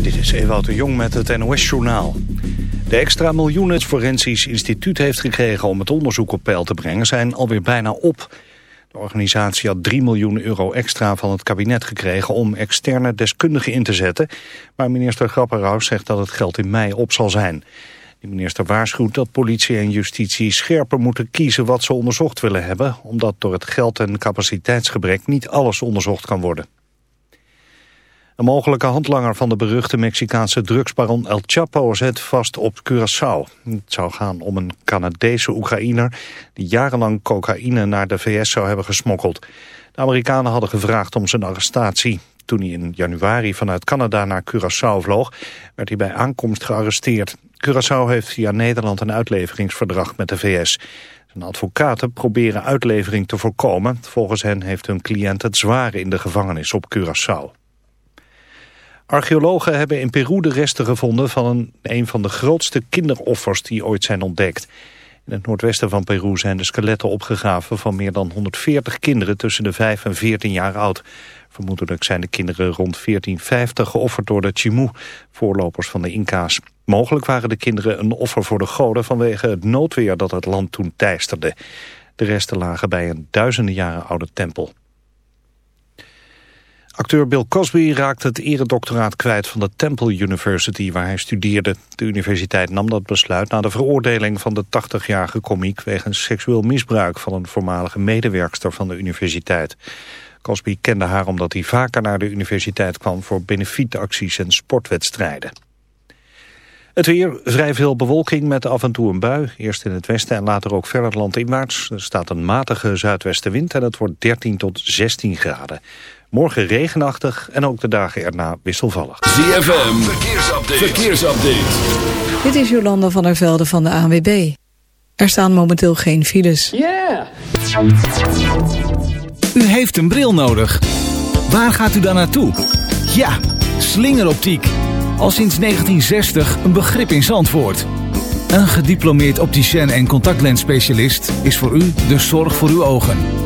Dit is Ewout de Jong met het NOS-journaal. De extra miljoenen het Forensisch Instituut heeft gekregen om het onderzoek op peil te brengen zijn alweer bijna op. De organisatie had 3 miljoen euro extra van het kabinet gekregen om externe deskundigen in te zetten. Maar minister Grapperhaus zegt dat het geld in mei op zal zijn. De minister waarschuwt dat politie en justitie scherper moeten kiezen wat ze onderzocht willen hebben, omdat door het geld- en capaciteitsgebrek niet alles onderzocht kan worden. Een mogelijke handlanger van de beruchte Mexicaanse drugsbaron El Chapo zet vast op Curaçao. Het zou gaan om een Canadese Oekraïner die jarenlang cocaïne naar de VS zou hebben gesmokkeld. De Amerikanen hadden gevraagd om zijn arrestatie. Toen hij in januari vanuit Canada naar Curaçao vloog, werd hij bij aankomst gearresteerd. Curaçao heeft via Nederland een uitleveringsverdrag met de VS. Zijn advocaten proberen uitlevering te voorkomen. Volgens hen heeft hun cliënt het zware in de gevangenis op Curaçao. Archeologen hebben in Peru de resten gevonden van een, van de grootste kinderoffers die ooit zijn ontdekt. In het noordwesten van Peru zijn de skeletten opgegraven van meer dan 140 kinderen tussen de 5 en 14 jaar oud. Vermoedelijk zijn de kinderen rond 1450 geofferd door de Chimu, voorlopers van de Inca's. Mogelijk waren de kinderen een offer voor de goden vanwege het noodweer dat het land toen teisterde. De resten lagen bij een duizenden jaren oude tempel. Acteur Bill Cosby raakte het eredoctoraat kwijt van de Temple University waar hij studeerde. De universiteit nam dat besluit na de veroordeling van de 80-jarige komiek wegens seksueel misbruik van een voormalige medewerkster van de universiteit. Cosby kende haar omdat hij vaker naar de universiteit kwam voor benefietacties en sportwedstrijden. Het weer, vrij veel bewolking met af en toe een bui. Eerst in het westen en later ook verder landinwaarts. Er staat een matige zuidwestenwind en het wordt 13 tot 16 graden. Morgen regenachtig en ook de dagen erna wisselvallig. ZFM, verkeersupdate. verkeersupdate. Dit is Jolanda van der Velde van de ANWB. Er staan momenteel geen files. Yeah. U heeft een bril nodig. Waar gaat u dan naartoe? Ja, slingeroptiek. Al sinds 1960 een begrip in Zandvoort. Een gediplomeerd opticien en contactlensspecialist is voor u de zorg voor uw ogen.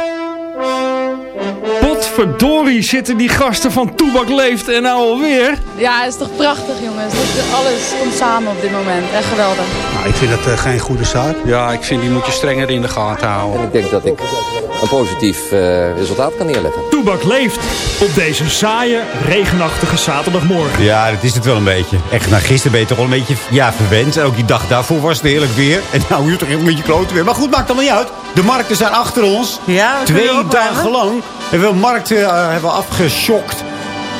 Potverdorie zitten die gasten van Toebak leeft en nou alweer. Ja, het is toch prachtig jongens. Alles komt samen op dit moment. Echt geweldig. Nou, ik vind dat uh, geen goede zaak. Ja, ik vind die moet je strenger in de gaten houden. En ik denk dat ik een positief uh, resultaat kan neerleggen. Toebak leeft op deze saaie, regenachtige zaterdagmorgen. Ja, dat is het wel een beetje. Echt, nou, gisteren ben je toch wel een beetje ja, verwend. En ook die dag daarvoor was het heerlijk weer. En nou, nu toch een beetje klote weer. Maar goed, maakt allemaal niet uit. De markten zijn achter ons. Ja, Twee dagen lang hebben we markten uh, hebben afgeschokt.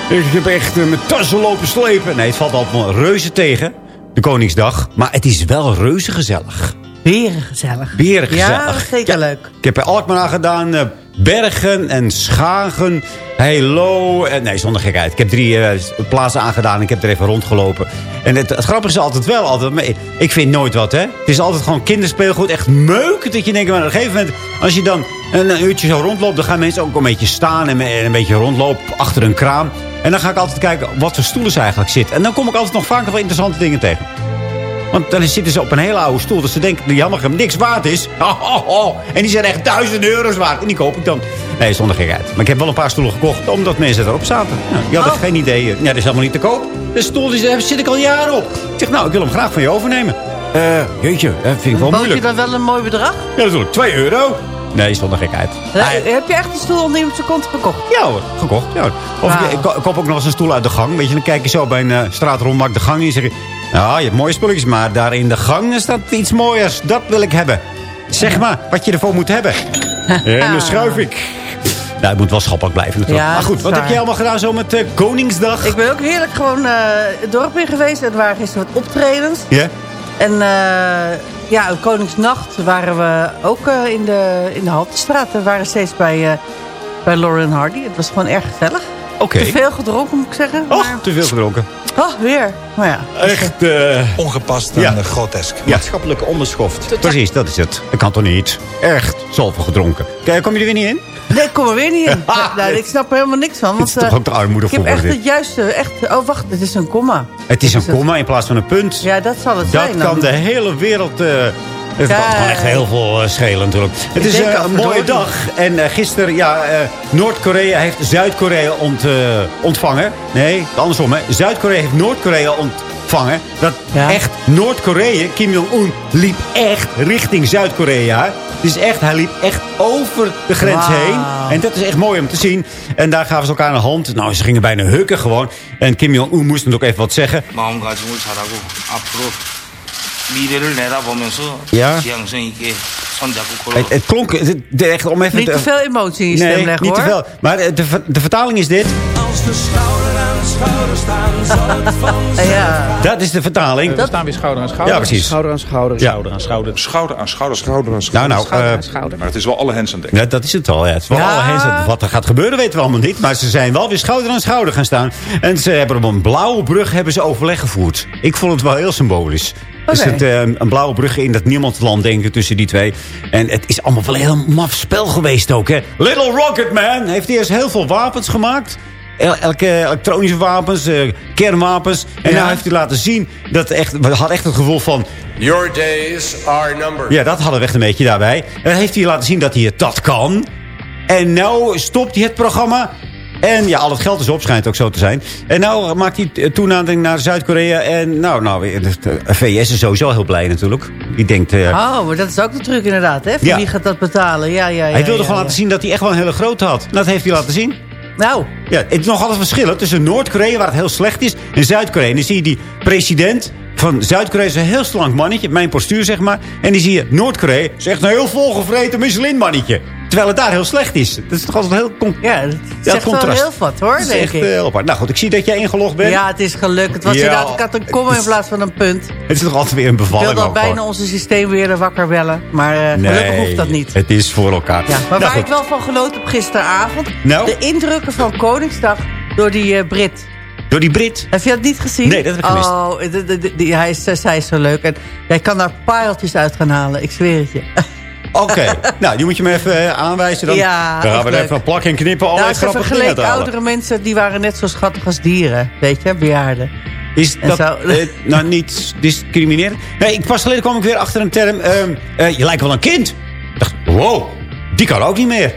Ik heb echt uh, mijn tassen lopen slepen. Nee, het valt allemaal reuze tegen. De Koningsdag. Maar het is wel reuze gezellig. Beren gezellig. Beren gezellig. Ja, zeker ja, leuk. Ik heb bij Alkmaar gedaan. Uh, Bergen en Schagen. Heilo. En, nee, zonder gekheid. Ik heb drie uh, plaatsen aangedaan. Ik heb er even rondgelopen. En het, het grappige is altijd wel. Altijd, ik vind nooit wat, hè. Het is altijd gewoon kinderspeelgoed. Echt meuk. Dat je denkt, maar op een gegeven moment... Als je dan een uurtje zo rondloopt... dan gaan mensen ook een beetje staan en een beetje rondlopen achter een kraam. En dan ga ik altijd kijken wat voor stoelen ze eigenlijk zitten. En dan kom ik altijd nog vaker wel interessante dingen tegen. Want dan zitten ze op een hele oude stoel. Dus ze denken dat die hamburger niks waard is. En die zijn echt duizenden euro's waard. En die koop ik dan. Nee, zonder gekheid. Maar ik heb wel een paar stoelen gekocht omdat mensen erop zaten. Nou, die hadden Oh. geen idee. Ja, dat is helemaal niet te koop. De stoel die daar zit ik al jaren op. Ik zeg, nou, ik wil hem graag van je overnemen. Eh, jeetje, dat vind ik wel Bood je moeilijk. dan wel een mooi bedrag? Ja, natuurlijk. 2 euro. Nee, zonder gekheid. Eh, Heb je echt die stoel onder zijn kont gekocht? Ja hoor, gekocht. Ja, hoor. Of ik, ik koop ook nog eens een stoel uit de gang. Weet je, dan kijk je zo bij een uh, de gang in en zeg je... Nou, je hebt mooie spulletjes, maar daar in de gang staat iets mooiers. Dat wil ik hebben. Zeg maar wat je ervoor moet hebben. en dan schuif ik. Nou, het moet wel schappelijk blijven natuurlijk. Ja, maar goed, wat heb jij allemaal gedaan zo met uh, Koningsdag? Ik ben ook heerlijk gewoon eh, het dorp in geweest. Er waren gisteren wat optredens. Ja? En eh, ja, op Koningsnacht waren we ook eh, in, de, in de Haltestraat. We waren steeds bij, eh bij Lauren Hardy. Het was gewoon erg gezellig. Oké. Te veel gedronken, moet ik zeggen. Oh, maar- te veel gedronken. Oh, weer. Maar ja. Echt uh, ongepast en ja. grotesk. Maatschappelijke onbeschoft. Precies, dat is het. Dat kan toch niet? Echt zoveel gedronken. Kijk, kom je er weer niet in? Nee, ik kom er weer niet in. nou, ik snap er helemaal niks van. Want, Het is toch eh, ook de armoede Ik heb voor echt dit. het juiste... Echt, oh, wacht, het is een komma. Het is een komma in plaats van een punt. Ja, dat zal het Dat zijn. kan dan. de hele wereld... Uh, het Ja. kan gewoon echt heel veel uh, schelen natuurlijk. Het Ik is uh, al een mooie dag. En uh, gisteren, ja, Noord-Korea heeft Zuid-Korea ont, ontvangen. Nee, andersom hè. Zuid-Korea heeft Noord-Korea ontvangen. Dat Ja. echt Noord-Korea, Kim Jong-un, liep echt richting Zuid-Korea. Dus echt, hij liep echt over de grens heen. En dat is echt mooi om te zien. En daar gaven ze elkaar aan de hand. Nou, ze gingen bijna hukken gewoon. En Kim Jong-un moest natuurlijk even wat zeggen. 마 미래를 내다보면서 Ja. 지향성 있게 손잡고 걸어. Het, het klonk het- het- echt om even Niet te veel emotie in je nee, stem leggen, niet te hoor. veel. Maar de, de, ver- de vertaling is dit. Als de schouder aan schouder staan, zal het van Ja. Dat is de vertaling. We staan weer schouder aan schouder. Ja, precies. Schouder aan schouder, Ja. schouder aan schouder. Schouder aan schouder, schouder aan Nou, nou. Schouder eh, aan schouder. Maar het is wel alle hens aan dek. ja, dat is het al. Ja. Het is wel Ja. alle hens. Wat er gaat gebeuren weten we allemaal niet. Maar ze zijn wel weer schouder aan schouder gaan staan. En ze hebben op een blauwe brug hebben ze overleg gevoerd. Ik vond het wel heel symbolisch. Er Oké. zit eh, een blauwe brug in dat niemandsland, denk ik, tussen die twee. En het is allemaal wel een heel maf spel geweest ook, hè. Little Rocket Man heeft eerst heel veel wapens gemaakt. El- elke elektronische wapens, eh, kernwapens. En Ja. nou heeft hij laten zien dat echt, we hadden echt het gevoel van... Your days are numbered. Ja, dat hadden we echt een beetje daarbij. En dan heeft hij laten zien dat hij het dat kan. En nou stopt hij het programma. En ja, al het geld is op, schijnt ook zo te zijn. En nou maakt hij toenadering naar Zuid-Korea. En nou, nou, de VS is sowieso heel blij natuurlijk. Die denkt... eh, Oh, maar dat is ook de truc inderdaad, hè? Ja. Wie gaat dat betalen? Ja, ja, ja. hij wilde ja, gewoon laten zien dat hij echt wel een hele grote had. Dat heeft hij laten zien. Nou, Ja, het is nog altijd verschillen tussen Noord-Korea, waar het heel slecht is, en Zuid-Korea. En dan zie je die president van Zuid-Korea, is een heel slank mannetje, mijn postuur zeg maar. En die zie je Noord-Korea, is echt een heel volgevreten Michelin-mannetje. Terwijl het daar heel slecht is. Dat is toch altijd heel... ja, Ja, zegt wel contrast. heel wat, hoor, Dat denk echt ik. eh, heel apart. Nou goed, ik zie dat jij ingelogd bent. Ja, het is gelukt. Het was Ja, inderdaad, ik had een komma in plaats van een punt. Het is toch altijd weer een Ik bevalling wilde al bijna gewoon. onze systeem weer wakker bellen. Maar eh, gelukkig hoeft dat niet. het is voor elkaar. Ja, maar Nou, waar goed. ik wel van genoten heb gisteravond... Nou? de indrukken van Koningsdag door die eh, Brit. Door die Brit. Heb je dat niet gezien? Nee, dat heb ik gemist. Oh, de- de- de- die- hij is, zij is zo leuk. En jij kan daar pareltjes uit gaan halen. Ik zweer het je. Oké, nou die moet je me even eh, aanwijzen. Dan Ja, dan gaan we er leuk. even plakken en knippen. Nou, Allerlei ze grappige dingen oudere mensen... die waren net zo schattig als dieren. Weet je, bejaarden. Is En dat eh, nou niet discriminerend? Nee, ik, pas geleden kwam ik weer achter een term. ehm, eh, je lijkt wel een kind. Ik dacht, wow, die kan ook niet meer.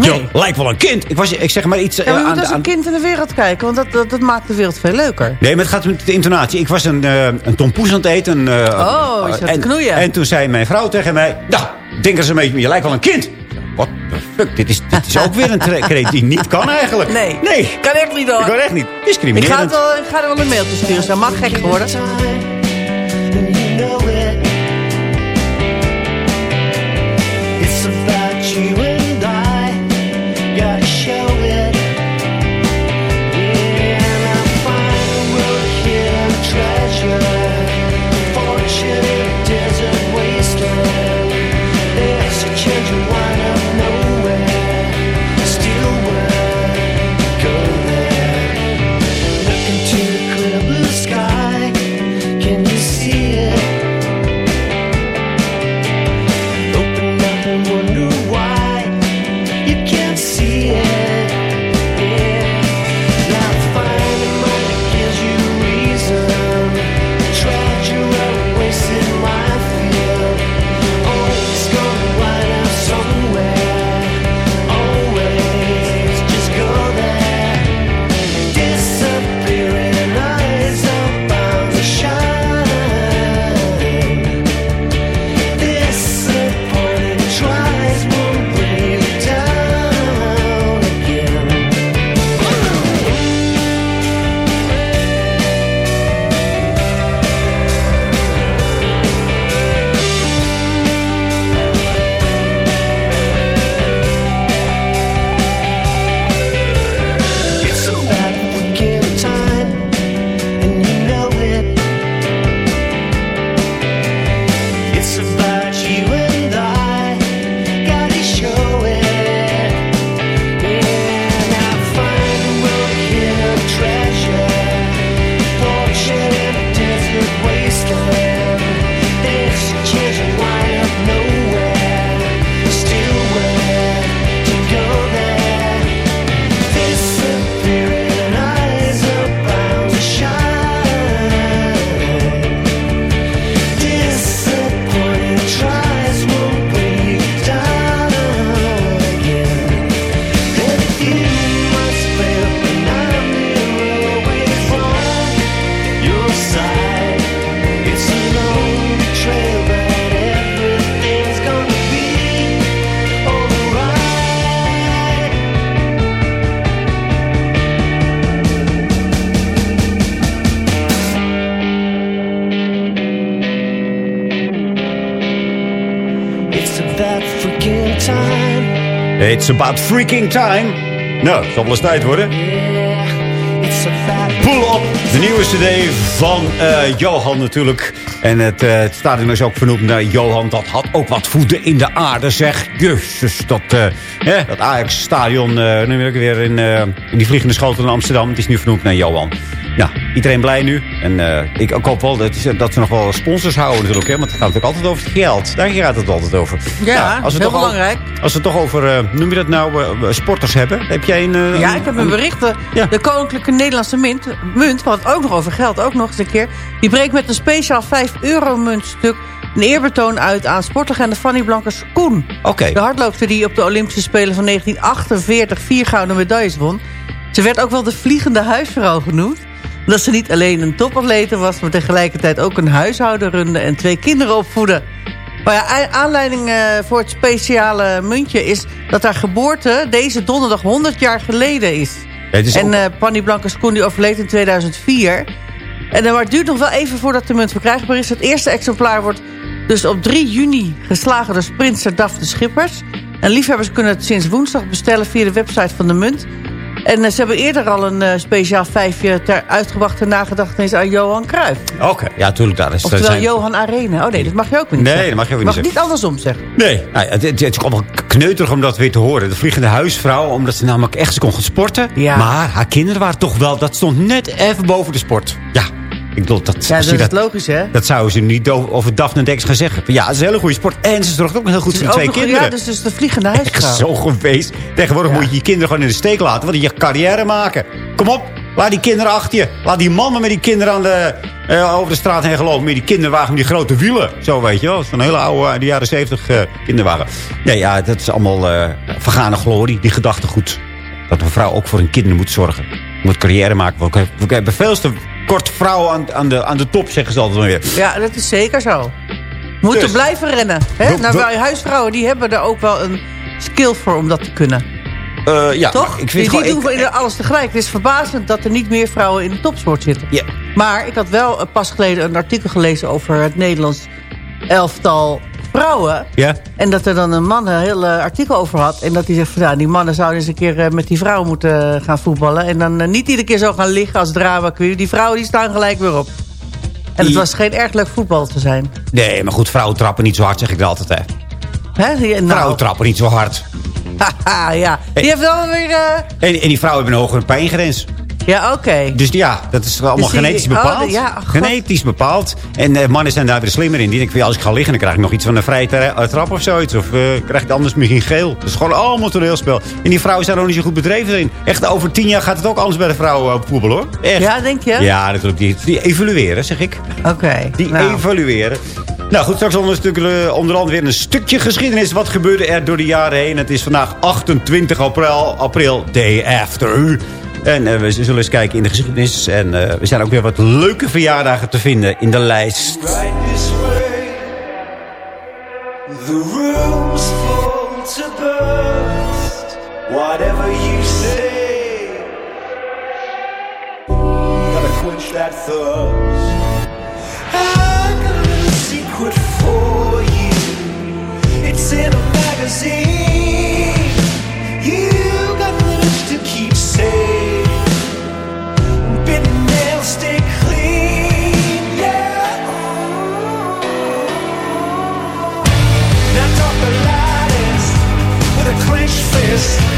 Je lijkt wel een kind. Ik, was, ik zeg maar iets Ja, eh, maar je aan, moet als een kind in de wereld kijken. Want dat, dat, dat maakt de wereld veel leuker. Nee, maar het gaat met de intonatie. Ik was een, eh een tompoes aan het eten. eh, Oh, je zat te en, knoeien. En toen zei mijn vrouw tegen mij... Nou, denk eens een beetje, je lijkt wel een kind. Wat the fuck, dit is, dit is ook weer een kreet die niet kan eigenlijk. Nee. Nee. Kan echt niet hoor. Ik kan echt niet. Ik Discriminerend. ga, het wel, ik ga er wel een mailtje sturen. Ze mag gek worden. Gotta It's about freaking time. Nou, het zal wel eens tijd worden. Pull Up, de nieuwe cd van eh, Johan natuurlijk. En het, eh, het stadion is ook vernoemd naar Johan. Dat had ook wat voeten in de aarde, zeg. Jezus, dat, eh, hè, dat Ajax-stadion, nu weer weer in, in die vliegende schotel in Amsterdam. Het is nu vernoemd naar Johan. Iedereen blij nu. En eh, ik, ik hoop wel dat, dat ze nog wel sponsors houden natuurlijk. Hè, want het gaat natuurlijk altijd over het geld. Daar gaat het altijd over. Ja, Nou, als we heel al- belangrijk. als we het toch over, eh, noem je dat nou, eh, sporters hebben. Heb jij een... Ja, ik heb een bericht. De, de Koninklijke Nederlandse Munt, munt, wat ook nog over geld, ook nog eens een keer. Die breekt met een speciaal 5 euro muntstuk een eerbetoon uit aan sportlegende Fanny Blankers Koen. Oké. De hardloopster die op de Olympische Spelen van 1948 vier gouden medailles won. Ze werd ook wel de vliegende huisvrouw genoemd. Omdat ze niet alleen een topatlete was, maar tegelijkertijd ook een huishouden runde en twee kinderen opvoedde. Maar ja, aanleiding eh, voor het speciale muntje is dat haar geboorte deze donderdag 100 jaar geleden is. en ook- eh Panny Blankers-Koen die overleed in 2004. En eh, maar het duurt nog wel even voordat de munt verkrijgbaar is. Het eerste exemplaar wordt dus op 3 juni geslagen door sprinter Daphne Schippers. En liefhebbers kunnen het sinds woensdag bestellen via de website van de munt. En eh, ze hebben eerder al een eh, speciaal vijfje ter uitgebracht ter nagedachtenis aan Johan Cruijff. Oké, ja, tuurlijk. Daar is, daar Oftewel zijn- Johan Arena. Oh nee, dat mag je ook niet Nee, zeggen. dat mag je ook weer mag niet niet andersom zeggen. Nee, nou, het, het, het is allemaal kneuterig om dat weer te horen. De vliegende huisvrouw, omdat ze namelijk echt ze kon gaan sporten. Ja. Maar haar kinderen waren toch wel... Dat stond net even boven de sport. Ja, ik bedoel, dat, Ja, dat is logisch hè. dat zouden ze niet over, Daphne Dex gaan zeggen. Ja, het is een hele goede sport. En ze zorgt ook nog heel goed voor twee kinderen. Ja, dus, dus de vliegende Echt huisvrouw. zo geweest. Tegenwoordig moet je je kinderen gewoon in de steek laten. Want je carrière maken. Kom op, laat die kinderen achter je. Laat die man maar met die kinderen aan de, eh, over de straat heen gelopen. Met die kinderwagen met die grote wielen. Zo weet je wel. Dat is een hele oude, uit de jaren zeventig eh, kinderwagen. Nee, ja, dat is allemaal eh vergane glorie. Die gedachtegoed. Dat een vrouw ook voor hun kinderen moet zorgen. Moet carrière maken. We we hebben veel te kort vrouwen aan, aan, de, aan de top, zeggen ze altijd maar weer. Ja, dat is zeker zo. Moeten Dus. blijven rennen. Hè? Nou, wij huisvrouwen die hebben er ook wel een skill voor om dat te kunnen. Eh, ja, Toch? ik vind die die ik- doen ieder alles tegelijk. Het is verbazend dat er niet meer vrouwen in de topsport zitten. Ja. Maar ik had wel eh, pas geleden een artikel gelezen over het Nederlands elftal vrouwen. Ja? En dat er dan een man een heel eh, artikel over had. En dat hij zegt van ja, die mannen zouden eens een keer eh, met die vrouwen moeten eh, gaan voetballen. En dan niet iedere keer zo gaan liggen als drama queen. Die vrouwen die staan gelijk weer op. En het was geen erg leuk voetbal te zijn. Nee, maar goed, vrouwen trappen niet zo hard, zeg ik er altijd. Hè. Hè? Nou, Vrouwen trappen niet zo hard. haha, ja. Die heeft wel weer... En, en die vrouwen hebben een hogere pijngrens. Ja, oké. Dus ja, dat is allemaal Dus die- genetisch oh, bepaald. ja, god. genetisch bepaald. En eh, mannen zijn daar weer slimmer in. Die denken, als ik ga liggen, dan krijg ik nog iets van een vrije eh, trap of zoiets. Of eh, krijg ik anders misschien geel. Dat is gewoon allemaal toneelspel. En die vrouwen zijn er ook niet zo goed bedreven in. Echt, over tien jaar gaat het ook anders bij de vrouwen op voetbal, hoor. Echt. Ja, denk je? Ja, natuurlijk. Die, die evalueren, zeg ik. Oké. Die nou. evalueren. Nou goed, straks onder, stuk, onder andere weer een stukje geschiedenis. Wat gebeurde er door de jaren heen? Het is vandaag 28 april, april day after. En eh, we zullen eens kijken in de geschiedenis. En eh, er zijn ook weer wat leuke verjaardagen te vinden in de lijst. Whatever you say, gotta quench that thirst. I got a secret for you. It's in a magazine. Fist.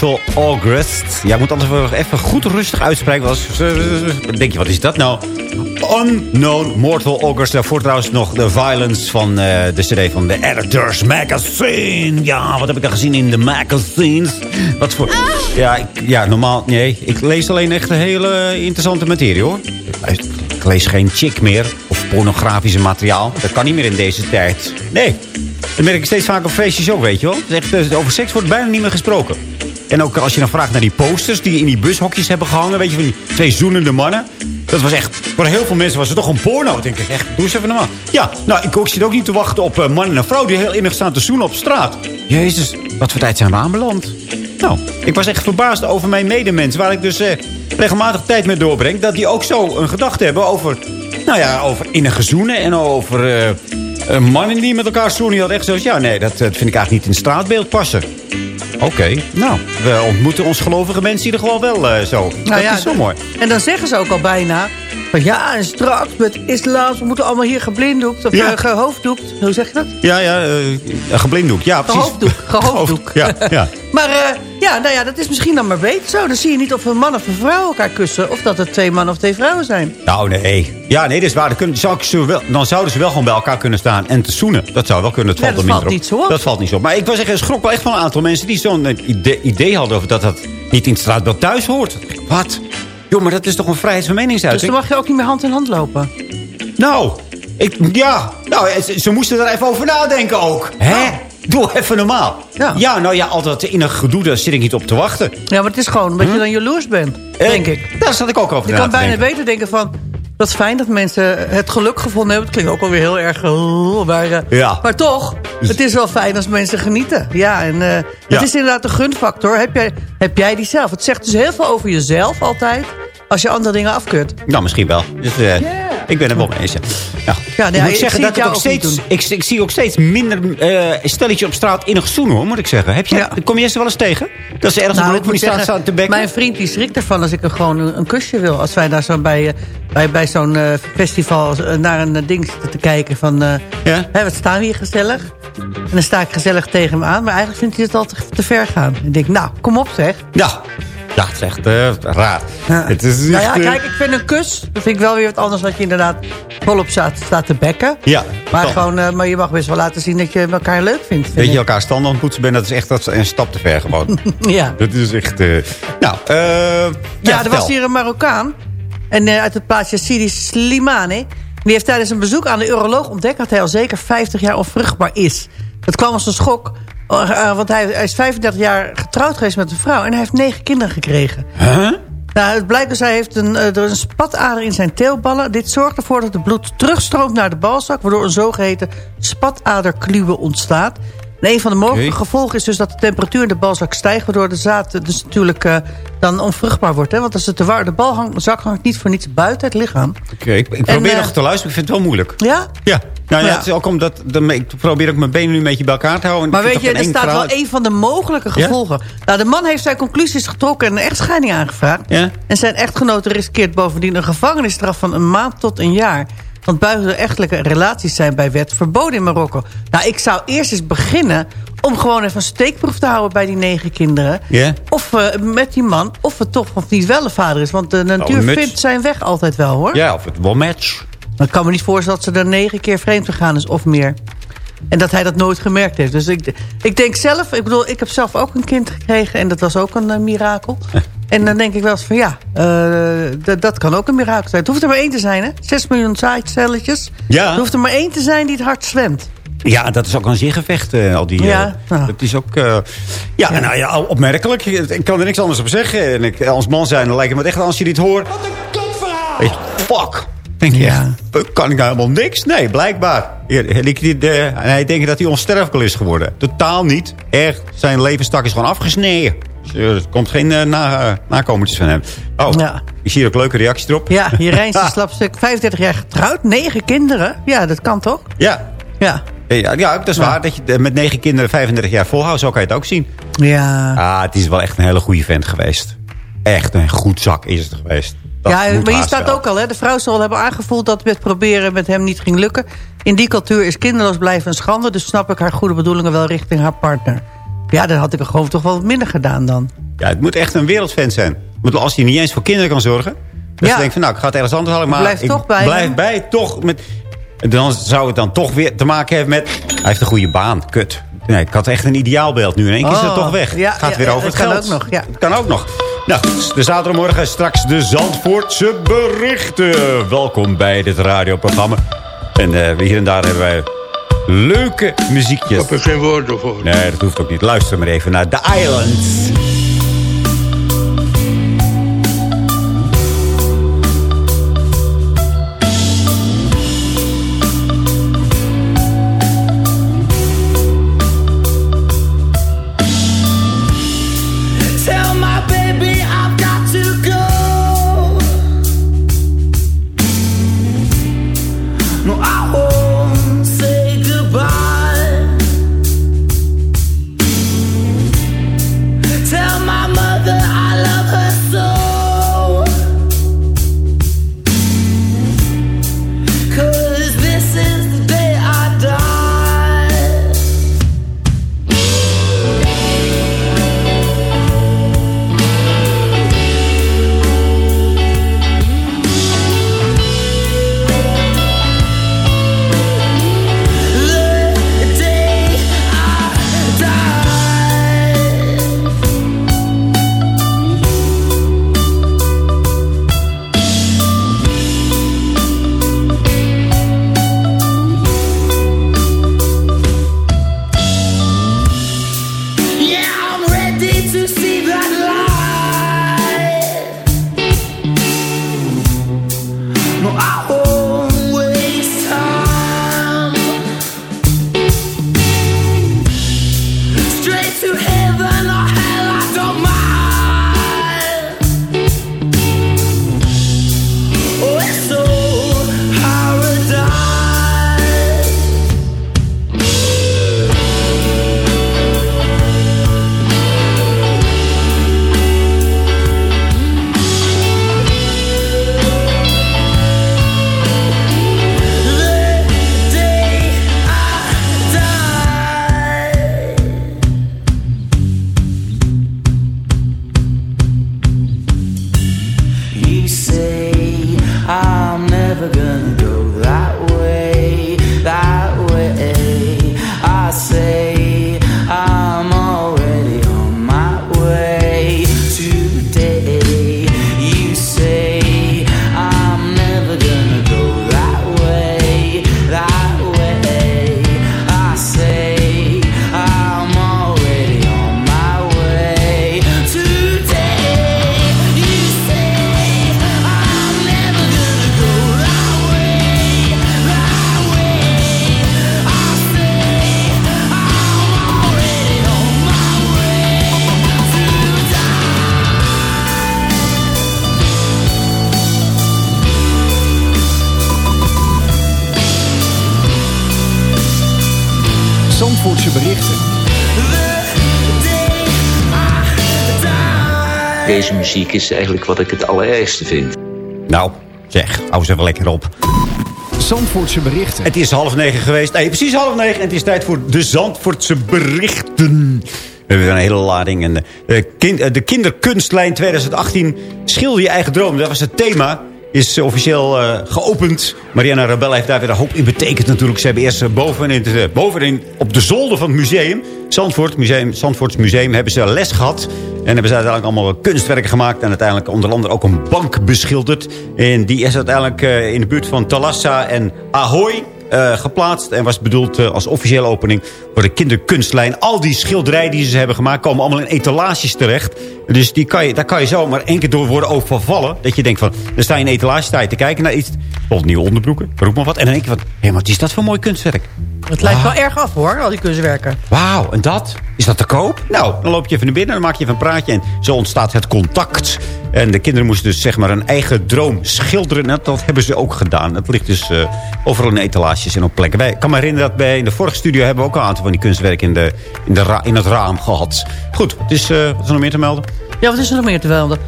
Mortal August. Ja, ik moet anders even- goed rustig uitspreken. Dan denk je, wat is dat nou? Unknown Mortal August. Daarvoor trouwens nog The Violence van eh, de cd van The Editors Magazine. Ja, wat heb ik daar gezien in de magazines? Wat voor... Ja, ja, normaal... Nee, ik lees alleen echt hele interessante materie, hoor. Ik lees geen chick meer. Of pornografische materiaal. Dat kan niet meer in deze tijd. Nee. Dat merk ik steeds vaker op feestjes ook, weet je wel. Eh, over seks wordt bijna niet meer gesproken. En ook als je dan vraagt naar die posters die in die bushokjes hebben gehangen. Weet je, van die twee zoenende mannen. Dat was echt, voor heel veel mensen was het toch een porno. denk ik echt, doe eens even normaal. Ja, nou, ik, zit ook niet te wachten op eh, man en een vrouw die heel innig staan te zoenen op straat. Jezus, wat voor tijd zijn we aanbeland. Nou, ik was echt verbaasd over mijn medemensen. Waar ik dus eh, regelmatig tijd mee doorbreng. Dat die ook zo een gedachte hebben over, nou ja, over innige zoenen. En over eh, mannen die met elkaar zoenen. Die had echt zoiets, ja nee, dat, dat vind ik eigenlijk niet in het straatbeeld passen. Oké, nou, we ontmoeten ons gelovige mensen hier gewoon wel eh, zo. Nou dat ja, is zo mooi. En dan zeggen ze ook al bijna... Van ja, en straks met islam, we moeten allemaal hier geblinddoekt of Ja. eh, gehoofddoekt. Hoe zeg je dat? Ja, ja, eh, een geblinddoek. Ja, precies. Gehoofddoek, gehoofddoek. Ja, ja. Maar eh, ja, nou ja, dat is misschien dan maar beter zo. Dan zie je niet of een man of een vrouw elkaar kussen... of dat het twee mannen of twee vrouwen zijn. Nou, nee. Ja, nee, dat is waar. Dan, kunnen, zou ze wel, dan zouden ze wel gewoon bij elkaar kunnen staan en te zoenen. Dat zou wel kunnen. Dat Ja, valt, dat valt minder niet zo op. Dat valt niet zo op. Maar ik was zeggen, schrok wel echt van een aantal mensen... die zo'n eh, idee, idee hadden over dat dat niet in het straatbeeld thuis hoort. Wat? Joh, maar dat is toch een vrijheid van Dus meningsuiting? dan mag je ook niet meer hand in hand lopen. Nou, ik, ja. Nou, ze, ze moesten er even over nadenken ook. Hè? Doe even normaal. Ja. nou ja, altijd in een gedoe, daar zit ik niet op te wachten. Ja, maar het is gewoon omdat je dan jaloers bent, denk ik. Daar zat ik ook over Je kan bijna denken. beter denken van... Dat is fijn dat mensen het geluk gevonden hebben. Het klinkt ook alweer heel erg... eh, maar, eh, Ja. maar toch, het is wel fijn als mensen genieten. Ja, en eh, Ja. het is inderdaad een gunfactor. Heb jij, heb jij die zelf? Het zegt dus heel veel over jezelf altijd... als je andere dingen afkeurt. Nou, misschien wel. Dus, eh, Ik ben er wel mee eens. Ja. Nou, Ja, nee, ik moet ik zeggen zie dat ik jou ook ook niet steeds... Ik, ik zie ook steeds minder eh stelletje op straat in een gezoen, hoor, moet ik zeggen. Heb je, Kom je ze wel eens tegen? Dat ze ergens Nou, op moet die straat staan te bekken? Mijn vriend die schrikt ervan als ik er gewoon een, een kusje wil. Als wij daar zo bij, eh, bij, bij zo'n festival naar een ding zitten te kijken van... hè, wat staan we hier gezellig? En dan sta ik gezellig tegen hem aan. Maar eigenlijk vindt hij het al te, te ver gaan. En ik denk, nou, kom op zeg. Ja, ja het is echt eh, raar. Het is Nou ja, eh, kijk, ik vind een kus... Dat vind ik wel weer wat anders dat je inderdaad volop staat, staat te bekken. Ja, Maar, gewoon, eh, maar je mag best wel laten zien dat je elkaar leuk vindt. vind Dat je elkaar stand aan het poetsen bent, dat is echt dat is een stap te ver gewoon. Ja. Dat is echt... nou, eh ja, Ja, er vertel. was hier een Marokkaan. En uit het plaatsje Sidi Slimani. Die heeft tijdens een bezoek aan de uroloog ontdekt... dat hij al zeker 50 jaar onvruchtbaar is. Dat kwam als een schok. Eh, eh, want hij, hij is 35 jaar getrouwd geweest met een vrouw... en hij heeft negen kinderen gekregen. Huh? Nou, het blijkt dus hij heeft een, eh, er een spatader in zijn teelballen. Dit zorgt ervoor dat het bloed terugstroomt naar de balzak... waardoor een zogeheten spataderkluwe ontstaat. En een van de mogelijke gevolgen is dus dat de temperatuur in de balzak stijgt... waardoor de zaad dus natuurlijk eh, dan onvruchtbaar wordt. Hè? Want als het te warm, de balzak hangt niet voor niets buiten het lichaam. Oké, ik, ik probeer En, nog te luisteren, ik vind het wel moeilijk. Ja? Ja, nou ja, Ja. het is ook omdat de, ik probeer ook mijn benen nu een beetje bij elkaar te houden. en Maar weet je, er staat wel een van de mogelijke Ja? gevolgen. Nou, de man heeft zijn conclusies getrokken en een echtscheiding aangevraagd. Ja? En zijn echtgenote riskeert bovendien een gevangenisstraf van een maand tot een jaar. Want buitenechtelijke relaties zijn bij wet verboden in Marokko. Nou, ik zou eerst eens beginnen om gewoon even een steekproef te houden bij die negen kinderen. Ja? Of eh, met die man, of het toch of niet wel een vader is. Want de natuur een muts. vindt zijn weg altijd wel, hoor. Ja, of het wel match. Maar ik kan me niet voorstellen dat ze er negen keer vreemd gegaan is of meer. En dat hij dat nooit gemerkt heeft. Dus ik, ik denk zelf, ik bedoel, ik heb zelf ook een kind gekregen. En dat was ook een eh, mirakel. En dan denk ik wel eens van ja, eh, dat- dat kan ook een mirakel zijn. Het hoeft er maar één te zijn, hè? 6 miljoen zaadcelletjes. Ja. Er hoeft er maar één te zijn die het hard zwemt. Ja, dat is ook een zingevecht, eh, al die... Ja. Dat is ook... eh, ja, nou ja, opmerkelijk. Ik kan er niks anders op zeggen. En ik, als man zijn, dan lijkt het me echt als je dit hoort... Wat een kutverhaal! Fuck! Denk je, Ja. kan ik nou helemaal niks? Nee, blijkbaar. De- en hij denkt dat hij onsterfelijk is geworden. Totaal niet. Echt, zijn levenstak is gewoon afgesneden. Dus, eh, er komt geen eh, na, nakomertjes van hem. Oh, Ja. ik zie hier ook leuke reacties erop. Ja, hier Rijns is slapstuk 35 jaar getrouwd. Negen kinderen. Ja, dat kan toch? Ja, Ja. ja, ja dat is waar. Dat je eh, met negen kinderen 35 jaar volhoudt. Zo kan je het ook zien. Ja. Ah, het is wel echt een hele goede vent geweest. Echt een goed zak is het geweest. Dat ja, maar hier staat wel. ook al, hè, de vrouw zal hebben aangevoeld dat het proberen met hem niet ging lukken. In die cultuur is kinderloos blijven een schande, dus snap ik haar goede bedoelingen wel richting haar partner. Ja, dan had ik er gewoon toch wel wat minder gedaan dan. Ja, het moet echt een wereldvent zijn. Bedoel, Als hij niet eens voor kinderen kan zorgen. Dan Ja. denk ik van, nou, ik ga het ergens anders halen. Maar Blijf ik toch bij blijf hem. bij, toch met... Dan zou het dan toch weer te maken hebben met... Hij heeft een goede baan, kut. Nee, ik had echt een ideaalbeeld nu. In één keer is het Oh, toch weg. ja, gaat ja, weer over dat het kan geld. ook nog, ja. Het kan ook nog. Nou, de zaterdagmorgen straks de Zandvoortse berichten. Welkom bij dit radioprogramma. En eh, hier en daar hebben wij leuke muziekjes. Ik heb er geen woorden voor. Nee, dat hoeft ook niet. Luister maar even naar The Islands. Deze muziek is eigenlijk wat ik het allerergste vind. Nou, zeg, hou ze even lekker op. Zandvoortse berichten. Het is half negen geweest. Nee, precies half negen. En het is tijd voor de Zandvoortse berichten. We hebben weer een hele lading. En de, kind, eh, de kinderkunstlijn 2018. Schilder je eigen droom. Dat was het thema. Is officieel eh, geopend. Mariana Rebel heeft daar weer een hoop in betekend natuurlijk. Ze hebben eerst eh, bovenin, eh, bovenin op de zolder van het museum. Zandvoort, museum, Zandvoorts Museum hebben ze les gehad. En hebben ze uiteindelijk allemaal kunstwerken gemaakt. En uiteindelijk onder andere ook een bank beschilderd. En die is uiteindelijk eh, in de buurt van Talassa en Ahoy eh, geplaatst. En was bedoeld eh, als officiële opening voor de kinderkunstlijn. Al die schilderijen die ze hebben gemaakt komen allemaal in etalages terecht. Dus die kan je, daar kan je zomaar één keer door worden overvallen. Dat je denkt van, dan sta je in etalage sta je te kijken naar iets. Bijvoorbeeld nieuwe onderbroeken, roep maar wat. En dan denk je van, hé, wat is dat voor mooi kunstwerk? Het lijkt wel erg af hoor, al die kunstwerken. Wauw, en dat? Is dat te koop? Nou, dan loop je even naar binnen, dan maak je even een praatje... en zo ontstaat het contact. En de kinderen moesten dus zeg maar een eigen droom schilderen. Nou, dat hebben ze ook gedaan. Het ligt dus eh, overal in etalages en op plekken. Wij, ik kan me herinneren dat bij in de vorige studio... hebben we ook een aantal van die kunstwerken in, de, in, de ra- in het raam gehad. Goed, eh, wat is er nog meer te melden? Ja, wat is er nog meer te melden?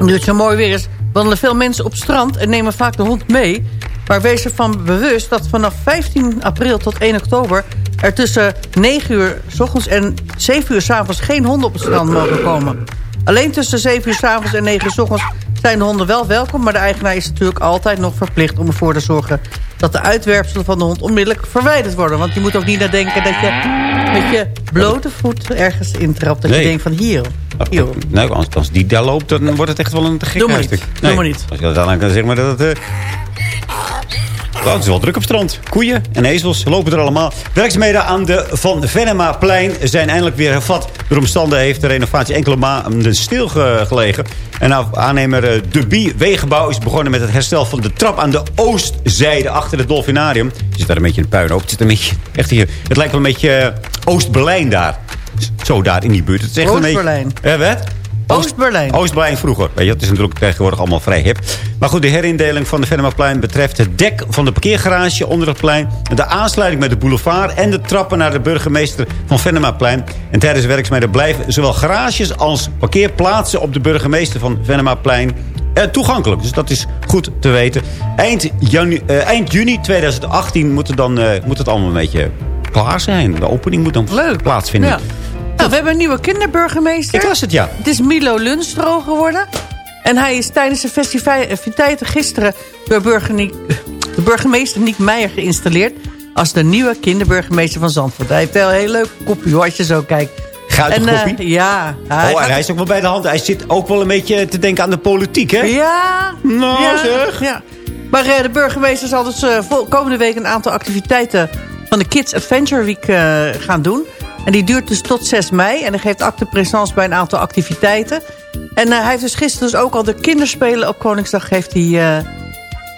Nu het zo mooi weer is, wandelen veel mensen op strand... en nemen vaak de hond mee. Maar wees ervan bewust dat vanaf 15 april tot 1 oktober... er tussen 9 uur s ochtends en 7 uur s avonds geen honden op het strand mogen komen. Alleen tussen 7 uur s avonds en 9 uur s ochtends zijn de honden wel welkom... maar de eigenaar is natuurlijk altijd nog verplicht om ervoor te zorgen... dat de uitwerpselen van de hond onmiddellijk verwijderd worden. Want je moet ook niet nadenken dat je met je blote voet ergens intrapt. Dat Nee. je denkt van hier, hier. Nou, als, als die daar loopt, dan wordt het echt wel een te gek Doe maar niet. Doe maar niet. Als je dat dan kan zeggen, maar dat het... eh, Het is wel druk op het strand. Koeien en ezels lopen er allemaal. Werkzaamheden aan de Van Venemaplein zijn eindelijk weer hervat. Door omstandigheden heeft de renovatie enkele maanden stilgelegen. En nou, aannemer eh, De Bie Wegenbouw is begonnen met het herstel van de trap aan de oostzijde achter het Dolfinarium. Je zit daar een beetje in de puinhoop. Het zit een beetje, echt hier, het lijkt wel een beetje eh, Oost-Berlijn daar. Zo daar in die buurt. Het is echt een beetje- Oost-Berlijn. Eh, wat? Oost-Berlijn. Oost-Berlijn vroeger. Weet je, het is natuurlijk tegenwoordig allemaal vrij hip. Maar goed, de herindeling van de Venemaplein betreft het dek van de parkeergarage onder het plein. De aansluiting met de boulevard en de trappen naar de burgemeester van Venemaplein. En tijdens de werkzaamheden blijven zowel garages als parkeerplaatsen op de burgemeester van Venemaplein eh, toegankelijk. Dus dat is goed te weten. Eind, janu- eh, eind juni 2018 moet het, dan, eh, moet het allemaal een beetje klaar zijn. De opening moet dan plaatsvinden. Ja. Nou, we hebben een nieuwe kinderburgemeester. Ik was het, ja. Het is Milo Lunstro geworden. En hij is tijdens de festiviteiten gisteren door burger- de burgemeester Niek Meijer geïnstalleerd... als de nieuwe kinderburgemeester van Zandvoort. Hij heeft wel een heel leuk kopje, hoor, als je zo kijkt. En, koppie? ja. Hij oh, en hij is ook wel bij de hand. Hij zit ook wel een beetje te denken aan de politiek, hè? Ja. Nou, ja, zeg. Ja. Maar eh, de burgemeester zal dus vol- komende week een aantal activiteiten van de Kids Adventure Week gaan doen. En die duurt dus tot 6 mei. En hij geeft acte présence bij een aantal activiteiten. En eh, hij heeft dus gisteren dus ook al de kinderspelen op Koningsdag heeft hij, eh,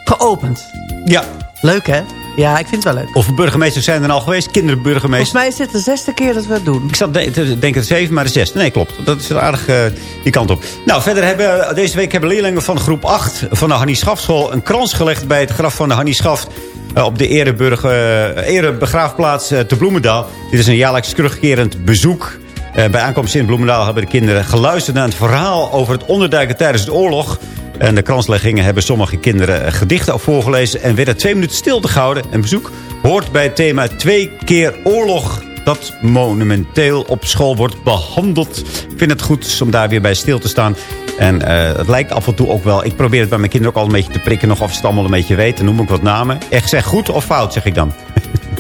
geopend. Ja. Leuk, hè? Ja, ik vind het wel leuk. Of burgemeesters zijn er al geweest, kinderburgemeesters. Volgens mij is dit de zesde keer dat we het doen. Ik zat de- te denken de zeven, maar de zesde. Nee, klopt. Dat is aardig eh, die kant op. Nou, verder hebben deze week hebben leerlingen van groep 8 van de Hannie Schafschool... een krans gelegd bij het graf van de Hannie Schaft... eh, op de Ereburg, eh, Erebegraafplaats eh, te Bloemendaal. Dit is een jaarlijks terugkerend bezoek. Bij aankomst in Bloemendaal hebben de kinderen geluisterd naar het verhaal... over het onderduiken tijdens de oorlog... En de kransleggingen hebben sommige kinderen gedichten voorgelezen... en werden twee minuten stil te houden. En bezoek hoort bij het thema twee keer oorlog... dat monumenteel op school wordt behandeld. Ik vind het goed om daar weer bij stil te staan. En eh, het lijkt af en toe ook wel... Ik probeer het bij mijn kinderen ook al een beetje te prikken... nog of ze het allemaal een beetje weten. Dan noem ik wat namen. Echt zeg goed of fout, zeg ik dan.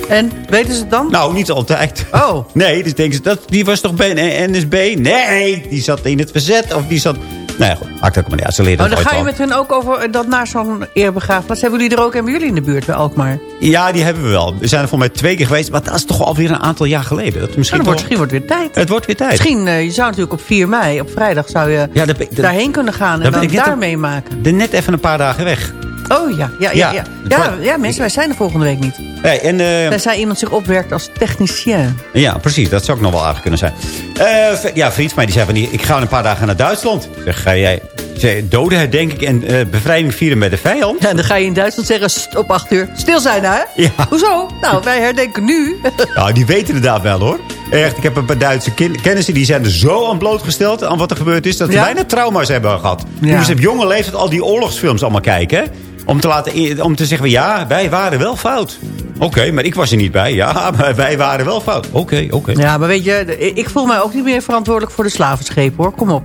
En weten ze het dan? Nou, niet altijd. Oh. Nee, dus denken ze, dat, die was toch bij een NSB? Nee, die zat in het verzet. Of die zat... Nou ja, goed. Maakt ook maar niet uit. Ze leren Oh, dan ga je met hun ook over dat naar zo'n eerbegraafplaats. Hebben jullie er ook, hebben jullie in de buurt bij Alkmaar? Ja, die hebben we wel. We zijn er volgens mij twee keer geweest. Maar dat is toch alweer een aantal jaar geleden. Dat misschien dan wordt, misschien wordt het weer tijd. Het wordt weer tijd. Misschien, eh, je zou natuurlijk op 4 mei, op vrijdag, zou je Ja, dat ben- dat- daarheen kunnen gaan en dan ik net daar op- meemaken. Er net even een paar dagen weg. Oh ja, ja, ja. Ja, Ja, mensen, wij zijn er volgende week niet. Hey, en, eh, Tenzij iemand zich opwerkt als technicien. ja, precies. Dat zou ook nog wel aardig kunnen zijn. Eh, ja, vriend mij die zei van... die- ik ga een paar dagen naar Duitsland. Ik Zeg, ga jij zei, doden herdenking en eh, bevrijding vieren met de vijand? Ja, en dan ga je in Duitsland zeggen, "St, op 8 uur, stil zijn hè? Ja. Hoezo? Nou, wij herdenken nu. Nou, die weten het daar wel hoor. Echt, ik heb een paar Duitse kennissen die zijn er zo aan blootgesteld... aan wat er gebeurd is, dat ze Ja? bijna trauma's hebben gehad. Ja. Dus op jonge leeftijd al die oorlogsfilms allemaal kijken. Om te, laten, in- om te zeggen, van, ja, wij waren wel fout. Oké, maar ik was er niet bij. Ja, maar wij waren wel fout. Oké, oké. Ja, maar weet je, ik voel mij ook niet meer verantwoordelijk voor de slavenschepen hoor. Kom op.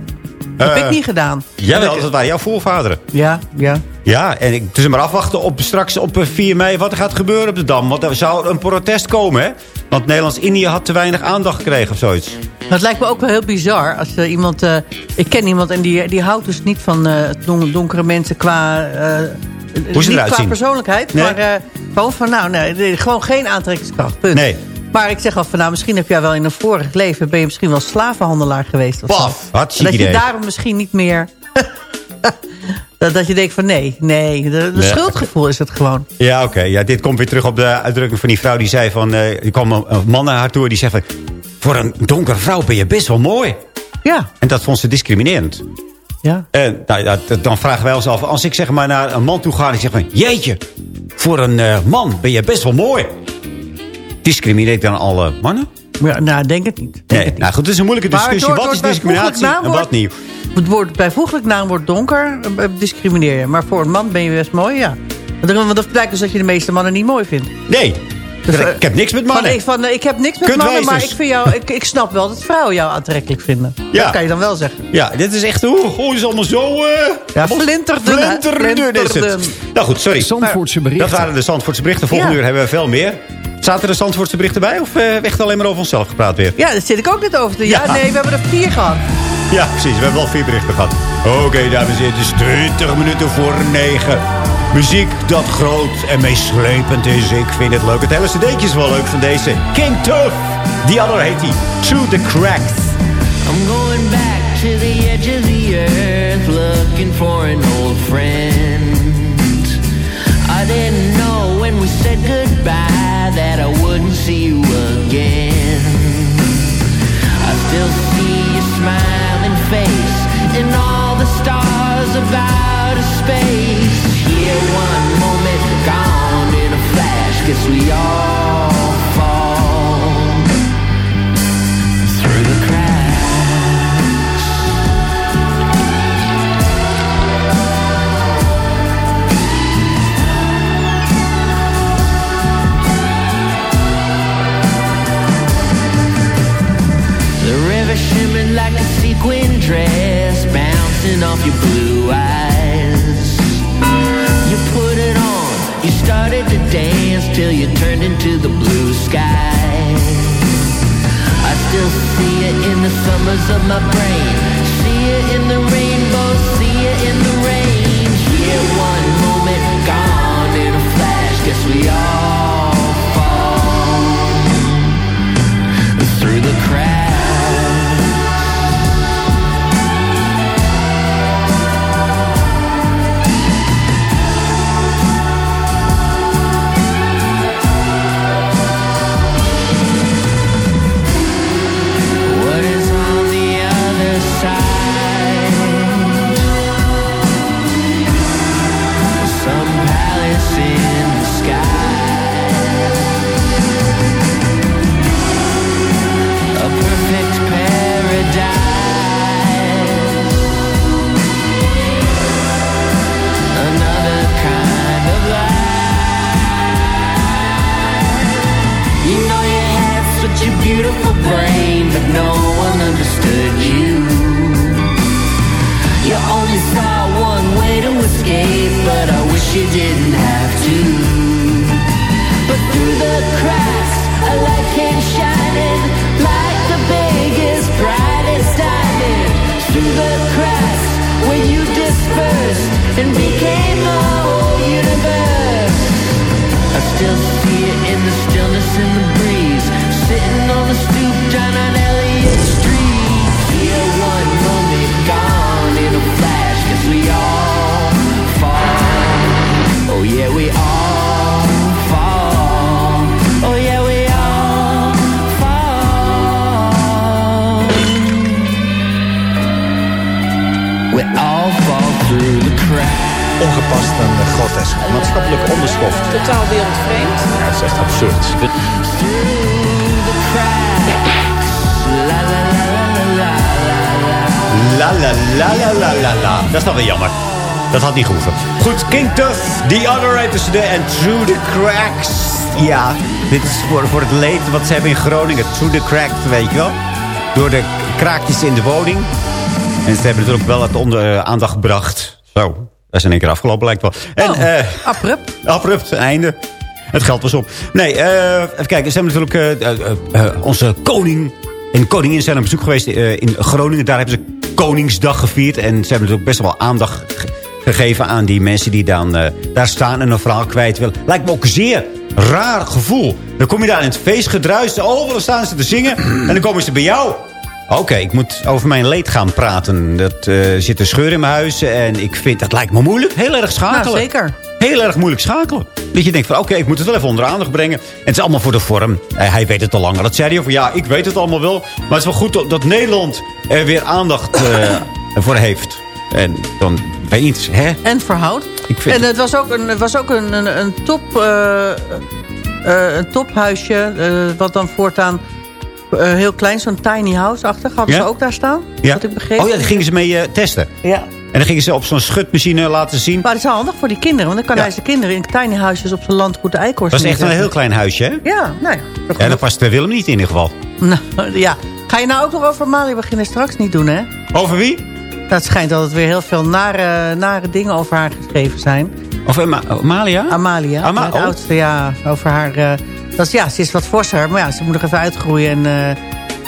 Dat heb Eh, ik niet gedaan. Jawel, dat waren jouw voorvaderen. Ja, ja. Ja, en ik, dus maar afwachten op straks op eh, 4 mei wat er gaat gebeuren op de Dam. Want er zou een protest komen, hè? Want Nederlands-Indië had te weinig aandacht gekregen of zoiets. Het lijkt me ook wel heel bizar als eh, iemand... eh, ik ken iemand en die, die houdt dus niet van eh, don- donkere mensen qua... Hoe ze niet qua zien. persoonlijkheid, Nee. maar gewoon van nou, nee, gewoon geen aantrekkingskracht. Punt. Nee. Maar ik zeg al van nou, misschien heb jij wel in een vorig leven... ben je misschien wel slavenhandelaar geweest of zo. Paf, En hartstikke dat je daarom misschien niet meer... dat, dat je denkt van nee, nee. De, schuldgevoel is het gewoon. Ja, oké. Ja, dit komt weer terug op de uitdrukking van die vrouw die zei van... eh er kwam een, man naar haar toe die zei van... Voor een donkere vrouw ben je best wel mooi. Ja. En dat vond ze discriminerend. Ja. En nou, dan vragen wij ons af... Als ik zeg maar naar een man toe ga en ik zeg van... Jeetje, voor een eh, man ben je best wel mooi. Discrimineer ik dan alle mannen? Ja, nou, denk het niet. Nee, nou goed, het is een moeilijke discussie. wat is discriminatie en wat niet? Het woord bijvoeglijk naamwoord donker eh, discrimineer je. Maar voor een man ben je best mooi, ja. Want dat blijkt dus dat je de meeste mannen niet mooi vindt. Nee, Dus, eh, ik heb niks met mannen. Van, ik, van, eh, ik heb niks met mannen, maar ik, vind jou, ik, ik snap wel dat vrouwen jou aantrekkelijk vinden. Ja. Dat kan je dan wel zeggen. Ja, dit is echt... Oeh, oh, is allemaal zo... eh Ja, flinterdun. Flinterdun is het. Nou goed, sorry. Zandvoortse berichten. Dat waren de Zandvoortse berichten. Volgende Ja. uur hebben we veel meer. Zaten er Zandvoortse berichten bij? Of eh echt alleen maar over onszelf gepraat weer? Ja, daar zit ik ook net over te... Ja, Ja. nee, we hebben er vier gehad. Ja, precies. We hebben wel vier berichten gehad. Oké, dames en heren. Het is 20 minuten voor 9. Muziek dat groot en meeslepend is. Ik vind het leuk. Het hele cd'tje is wel leuk van deze. King Tough. Die andere heet hij. Through the Cracks. I'm going back to the edge of the earth looking for an beautiful brain, but no one understood you. You only saw one way to escape, but I wish you didn't have to. But through the cracks, a light came shining like the biggest, brightest diamond. Through the cracks, where you dispersed and became the whole universe. I still see it in the stillness in the Ongepast en grotesk. Maatschappelijke onderschoft. Totaal wereldvreemd. Ja, het is echt absurd. La la la la la la la. Dat is dan weer jammer. Dat had niet gehoeven. Goed, King Tuff, The Other Right today en Through the Cracks. Ja, dit is voor, voor het leed wat ze hebben in Groningen. Through the Cracks, weet je wel. Door de kraakjes in de woning. En ze hebben natuurlijk wel het onder eh, aandacht gebracht. Zo, dat is in één keer afgelopen lijkt wel. En, Oh, eh, abrupt. Abrupt, einde. Het geld was op. Nee, eh, even kijken. Ze hebben natuurlijk onze koning en koningin zijn op bezoek geweest in Groningen. Daar hebben ze Koningsdag gevierd. En ze hebben natuurlijk best wel aandacht ge- gegeven aan die mensen die dan eh, daar staan en een verhaal kwijt willen. Lijkt me ook een zeer raar gevoel. Dan kom je daar in het feestgedruis. Overal staan ze te zingen. en dan komen ze bij jou. Oké, ik moet over mijn leed gaan praten. Dat eh, zit een scheur in mijn huis. En ik vind, dat lijkt me moeilijk. Heel erg schakelen. Nou, zeker. Heel erg moeilijk schakelen. Dat je denkt van, oké, ik moet het wel even onder aandacht brengen. En het is allemaal voor de vorm. Eh, hij weet het al langer. Dat zei hij van, ja, ik weet het allemaal wel. Maar het is wel goed dat, Nederland er weer aandacht eh, voor heeft. En dan weet je iets, hè? En verhoud. Ik vind en het was ook een, was ook een, een, een top, eh, een tophuisje. wat dan voortaan heel klein, zo'n tiny house-achtig. Hadden Ja? ze ook daar staan? Ja. Wat ik begreep. Oh ja, daar gingen ze mee testen. Ja. En dan gingen ze op zo'n schutmachine laten zien. Maar dat is wel handig voor die kinderen. Want dan kan Ja. hij zijn kinderen in tiny huisjes op zijn landgoed de Eikhorst Dat is echt een heel klein huisje, hè? Ja, nou ja. Ja, daar past eh, Willem niet in ieder geval. Nou, ja. Ga je nou ook nog over Mali beginnen? Straks niet doen, hè? Over wie? Nou, het schijnt dat het weer heel veel nare, nare dingen over haar geschreven zijn. Of Ama- Amalia? Amalia, Ama- ja, de oh. oudste, ja, over haar... eh, dat is, ja, ze is wat forser, maar ja, ze moet nog even uitgroeien en eh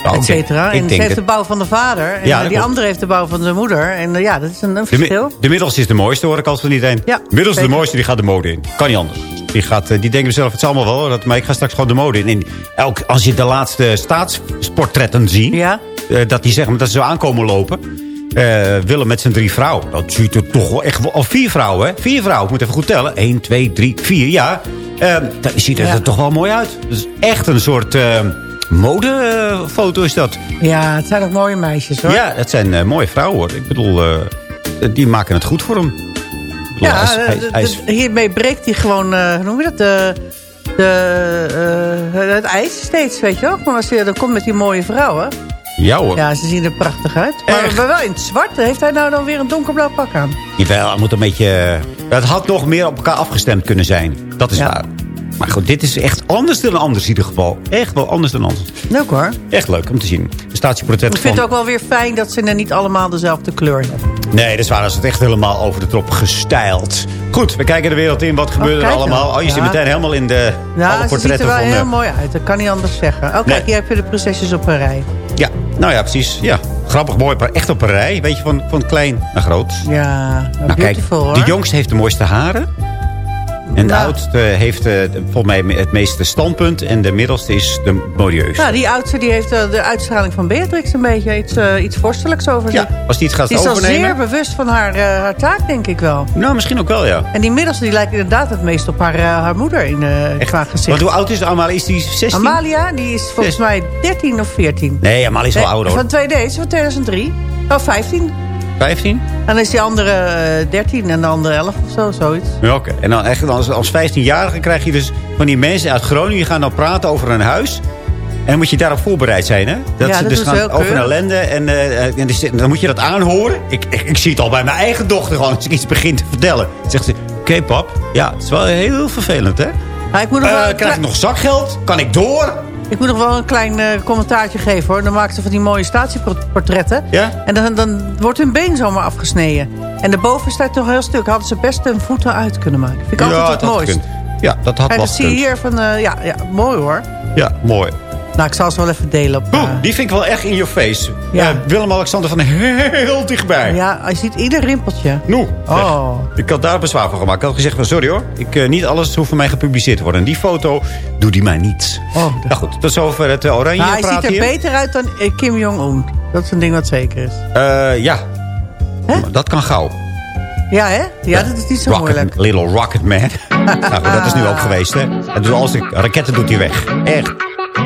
Oh, et cetera. En ze heeft de bouw van de vader en Ja, eh, die klopt. andere heeft de bouw van de moeder. En eh, ja, dat is een, een De, verschil. de middelste is de mooiste, hoor ik altijd van iedereen. Ja, de middelste is de mooiste, die gaat de mode in. Kan niet anders. Die, gaat, eh, die denken zelf, het is allemaal wel, hoor, dat, maar ik ga straks gewoon de mode in. En elk, als je de laatste staatsportretten ziet, Ja. dat die zeggen dat ze zo aankomen lopen. eh Willem met zijn drie vrouwen. Dat ziet er toch wel echt wel... Of vier vrouwen, hè? Vier vrouwen. Ik moet even goed tellen. Eén, twee, drie, vier. Ja. Eh, dat ziet er Ja. toch wel mooi uit. Dat is echt een soort eh, modefoto is dat. Ja, het zijn ook mooie meisjes, hoor. Ja, het zijn eh, mooie vrouwen, hoor. Ik bedoel, eh, die maken het goed voor hem. Ja, hij hij- eh, hij hiermee breekt hij gewoon, eh, hoe noem je dat, de, de, eh, het ijs steeds, weet je wel. Maar als dan komt met die mooie vrouwen, Ja hoor. ja, ze zien er prachtig uit. Maar, Echt? wel in het zwart, heeft hij nou dan weer een donkerblauw pak aan? Jawel, het moet een beetje... Het had nog meer op elkaar afgestemd kunnen zijn. Dat is Ja. waar. Maar goed, dit is echt anders dan anders in ieder geval. Echt wel anders dan anders. Leuk hoor. Echt leuk om te zien. Een statieportret Ik vind het ook wel weer fijn dat ze er niet allemaal dezelfde kleur hebben. Nee, dat is waar. Dat is het echt helemaal over de top gestyled. Goed, we kijken de wereld in. Wat gebeurt er kijk allemaal? nou. Oh, je zit Ja. meteen helemaal in de Ja, alle ze ziet portretten er wel van... heel eh, mooi uit. Dat kan niet anders zeggen. Oh, kijk, Nee. hier heb je de prinsesjes op een rij. Ja, nou ja, precies. Ja, grappig mooi. Maar echt op een rij. Weet je, van, van klein naar groot. Ja, Nou, kijk, beautiful hoor. de jongste heeft de mooiste haren. En de Nou. oudste heeft eh, volgens mij het meeste standpunt. En de middelste is de modieus. Nou, die oudste die heeft eh, de uitstraling van Beatrix een beetje iets, eh, iets vorstelijks over zich. Ja, als die het gaat Die is al overnemen. zeer bewust van haar, haar taak, denk ik wel. Nou, misschien ook wel, ja. En die middelste die lijkt inderdaad het meest op haar, haar moeder in, eh qua gezicht. Want hoe oud is Amalia? Is die 16? Amalia, die is volgens mij 13 of 14. Nee, Amalia is wel ouder hoor. Van 2D, is van 2003. Oh, 15. 15? Dan is die andere eh, 13 en de andere 11 of zo, zoiets. Ja, oké. En dan echt, als, als 15-jarige krijg je dus van die mensen uit Groningen... gaan dan praten over een huis. En dan moet je daarop voorbereid zijn, hè? Dat Ja, ze dus gaan over een ellende. En, eh, en dus- dan moet je dat aanhoren. Ik, ik, ik zie het al bij mijn eigen dochter gewoon als ik iets begin te vertellen. Dan zegt ze, oké pap, ja, het is wel heel, heel vervelend, hè? Maar ik moet nog Eh, wel krijg ik nog zakgeld? Kan ik door? Ik moet nog wel een klein eh, commentaartje geven hoor. Dan maken ze van die mooie statieportretten. Ja? En dan, dan wordt hun been zomaar afgesneden. En daarboven staat toch heel stuk. Hadden ze best hun voeten uit kunnen maken. Vind ik altijd ja, het dat had mooist. Ja, dat had wel dat zie je hier van... eh, ja, ja, mooi hoor. Ja, mooi. Nou, ik zal ze wel even delen op... eh, die vind ik wel echt in your face. Ja. Eh, Willem-Alexander van heel dichtbij. ja, je ziet ieder rimpeltje. Noe. Oh. Ik had daar bezwaar van gemaakt. Ik had gezegd van sorry hoor. Ik, eh, niet alles hoeft van mij gepubliceerd te worden. En die foto, doe die maar niet. Oh, Nou goed, tot zover het oranje Nou, hij ziet er hier. beter uit dan Kim Jong-un. Dat is een ding wat zeker is. Ja. Dat kan gauw. Ja, hè? Ja, dat is niet zo Rocket, moeilijk. Little Rocket Man. nou dat is nu ook geweest hè. En dus als de raketten doet hij weg. Echt.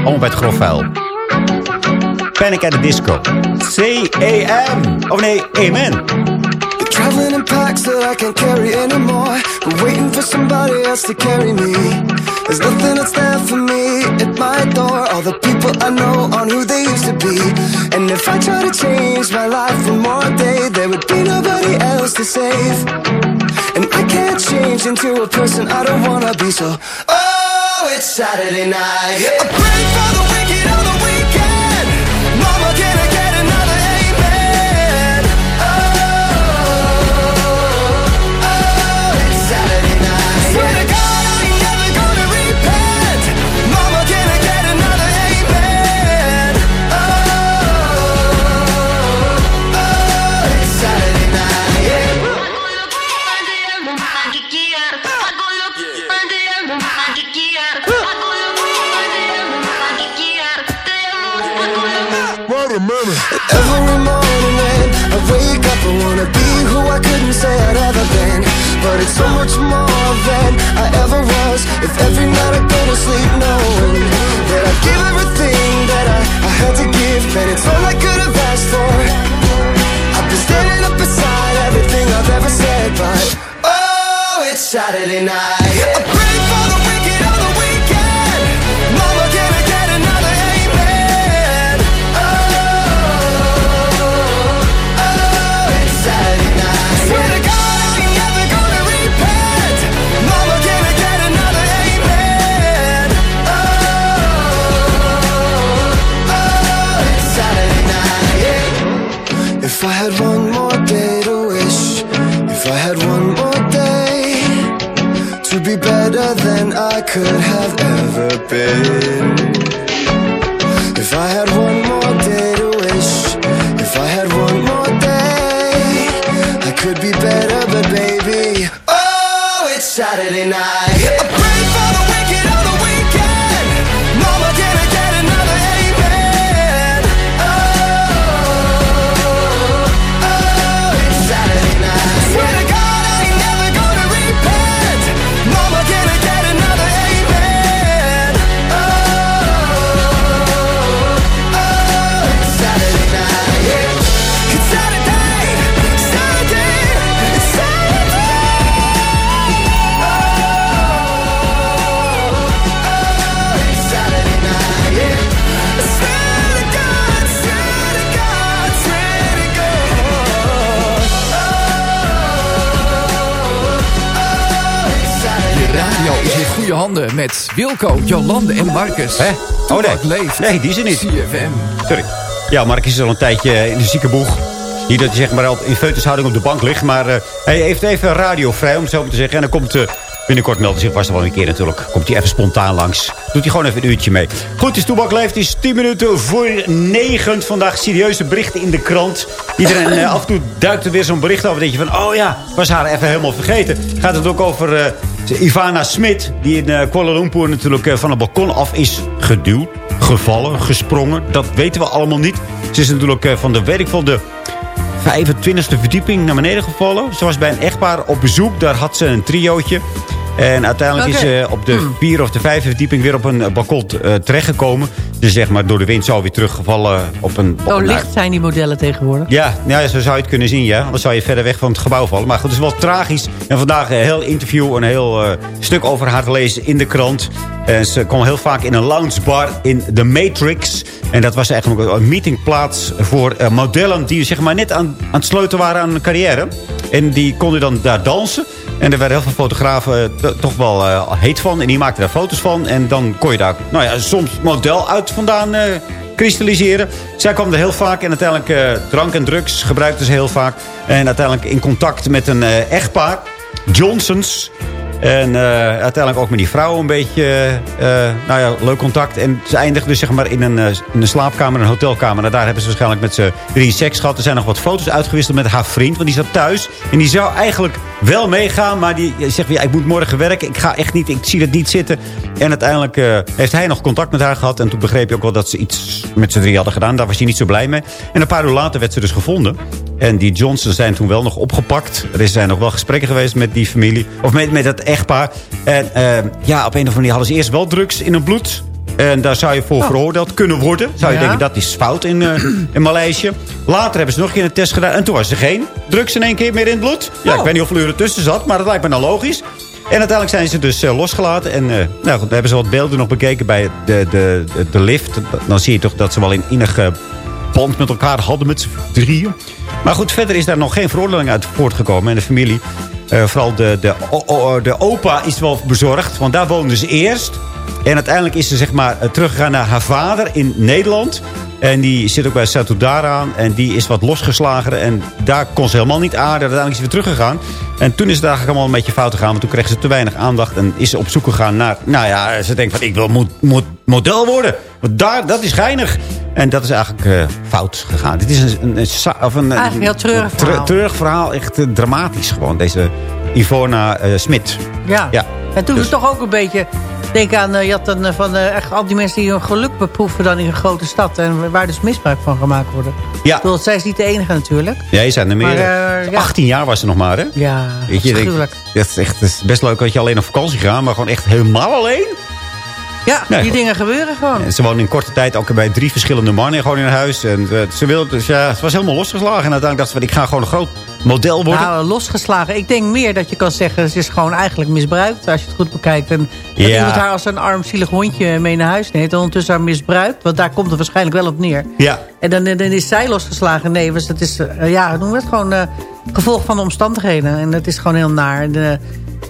Het grof vuil. Panic at the Disco. C-A-M. Oh nee, amen. Traveling in packs that I can't carry anymore. But waiting for somebody else to carry me. There's nothing that's there for me at my door. All the people I know aren't who they used to be. And if I try to change my life one more day, there would be nobody else to save. And I can't change into a person I don't wanna be. So, oh, Saturday night. I Every morning when I wake up, I wanna be who I couldn't say I'd ever been. But it's so much more than I ever was. If every night I go to sleep knowing that I give everything that I, I had to give, and it's all I could have asked for. I've been standing up beside everything I've ever said, but oh, it's Saturday night. Could have met Wilco, Jolande en Marcus. Hè? Oh nee. leeft. Nee, die is er niet. CFM. Sorry. Ja, Mark is al een tijdje in de ziekenboeg. Niet dat hij zeg maar in feutushouding op de bank ligt. Maar eh, hij heeft even radio vrij, om het zo maar te zeggen. En dan komt eh, binnenkort meldt hij zich vast wel een keer natuurlijk. Komt hij even spontaan langs. Doet hij gewoon even een uurtje mee. Goed, de Toebak leeft. Is 10 minuten voor 9. Vandaag serieuze berichten in de krant. Iedereen eh, af en toe duikt er weer zo'n bericht over. Dat je van, oh ja, was haar even helemaal vergeten. Gaat het ook over Ivana Smit. Die in eh, Kuala Lumpur natuurlijk eh, van het balkon af is geduwd. Gevallen, gesprongen. Dat weten we allemaal niet. Ze is natuurlijk eh, van de, weet ik de 25e verdieping naar beneden gevallen. Ze was bij een echtpaar op bezoek. Daar had ze een triootje. En uiteindelijk is ze op de Hmm. vierde of de vijfde verdieping weer op een eh, balkon eh, terechtgekomen. Dus zeg maar door de wind zou weer teruggevallen op een... Zo een- licht zijn die modellen tegenwoordig. ja, ja, zo zou je het kunnen zien, ja. Anders zou je verder weg van het gebouw vallen. Maar goed, het is wel tragisch. En vandaag een heel interview, een heel eh, stuk over haar gelezen in de krant. En ze kwam heel vaak in een loungebar in The Matrix. En dat was eigenlijk een meetingplaats voor modellen... die zeg maar net aan, aan het sleutelen waren aan hun carrière. En die konden dan daar dansen. En er werden heel veel fotografen eh, toch wel eh, heet van. En die maakten daar foto's van. En dan kon je daar nou ja, soms model uit vandaan eh, kristalliseren. Zij kwam er heel vaak. En uiteindelijk drank en drugs gebruikte ze heel vaak. En uiteindelijk in contact met een echtpaar. Johnsons. En eh, uiteindelijk ook met die vrouw een beetje, eh, eh, nou ja, leuk contact. En ze eindigde dus zeg maar in een, een slaapkamer, een hotelkamer. Nou, daar hebben ze waarschijnlijk met z'n drie seks gehad. Er zijn nog wat foto's uitgewisseld met haar vriend, want die zat thuis. En die zou eigenlijk wel meegaan, maar die zegt, ja, ik moet morgen werken. Ik ga echt niet, ik zie het niet zitten. En uiteindelijk heeft hij nog contact met haar gehad. En toen begreep je ook wel dat ze iets met z'n drie hadden gedaan. Daar was hij niet zo blij mee. En een paar uur later werd ze dus gevonden. En die Johnson zijn toen wel nog opgepakt. Er zijn nog wel gesprekken geweest met die familie. Of met, met dat echtpaar. En eh, ja, op een of andere manier hadden ze eerst wel drugs in hun bloed. En daar zou je voor veroordeeld kunnen worden. Zou je Ja. denken, dat is fout in, eh, in Maleisië. Later hebben ze nog een keer een test gedaan. En toen was er geen drugs in één keer meer in het bloed. Ja, ik weet niet uur er tussen zat. Maar dat lijkt me nou logisch. En uiteindelijk zijn ze dus eh, losgelaten. En eh, nou goed, dan hebben ze wat beelden nog bekeken bij de, de, de, lift. Dan zie je toch dat ze wel in innige band met elkaar hadden met z'n drieën. Maar goed, verder is daar nog geen veroordeling uit voortgekomen. En de familie, eh, vooral de, de, de opa, is wel bezorgd. Want daar woonden ze eerst. En uiteindelijk is ze zeg maar eh, teruggegaan naar haar vader in Nederland. En die zit ook bij Satudara aan. En die is wat losgeslagen. En daar kon ze helemaal niet aarden. Uiteindelijk is ze weer teruggegaan. En toen is het eigenlijk allemaal een beetje fout gegaan. Want toen kreeg ze te weinig aandacht. En is ze op zoek gegaan naar... Nou ja, ze denkt van ik wil mo- mo- model worden. Want daar, dat is geinig. En dat is eigenlijk eh, fout gegaan. Dit is een, een, of een, Eigenlijk heel treurig tre- verhaal. treurig verhaal. Echt eh, dramatisch gewoon. Deze Ivona eh, Smit. Ja. Ja. En toen Dus- toch ook een beetje... Denk aan, je had dan van echt al die mensen die hun geluk beproeven dan in een grote stad. En waar dus misbruik van gemaakt worden. Ja. Ik bedoel, zij is niet de enige natuurlijk. Ja, je zijn er meer. Maar, eh, ja. 18 jaar was ze nog maar, hè? Ja, Weet je, afschuwelijk. dat is echt dat is best leuk dat je alleen op vakantie gaat, maar gewoon echt helemaal alleen. Ja, Nee, die goed. dingen gebeuren gewoon. En ze woonde in korte tijd ook bij drie verschillende mannen gewoon in huis. En eh, ze wilde, dus ja, ze was helemaal losgeslagen. En uiteindelijk dacht ze van, ik ga gewoon een groot model worden. Nou, losgeslagen. Ik denk meer dat je kan zeggen... ze is gewoon eigenlijk misbruikt, als je het goed bekijkt. En dat Ja. iemand haar als een arm zielig hondje mee naar huis neemt... en ondertussen haar misbruikt. Want daar komt het waarschijnlijk wel op neer. ja. En dan, dan is zij losgeslagen. Nee, dus dat is, eh, ja, noemen we het gewoon eh, gevolg van de omstandigheden. En dat is gewoon heel naar. Eh,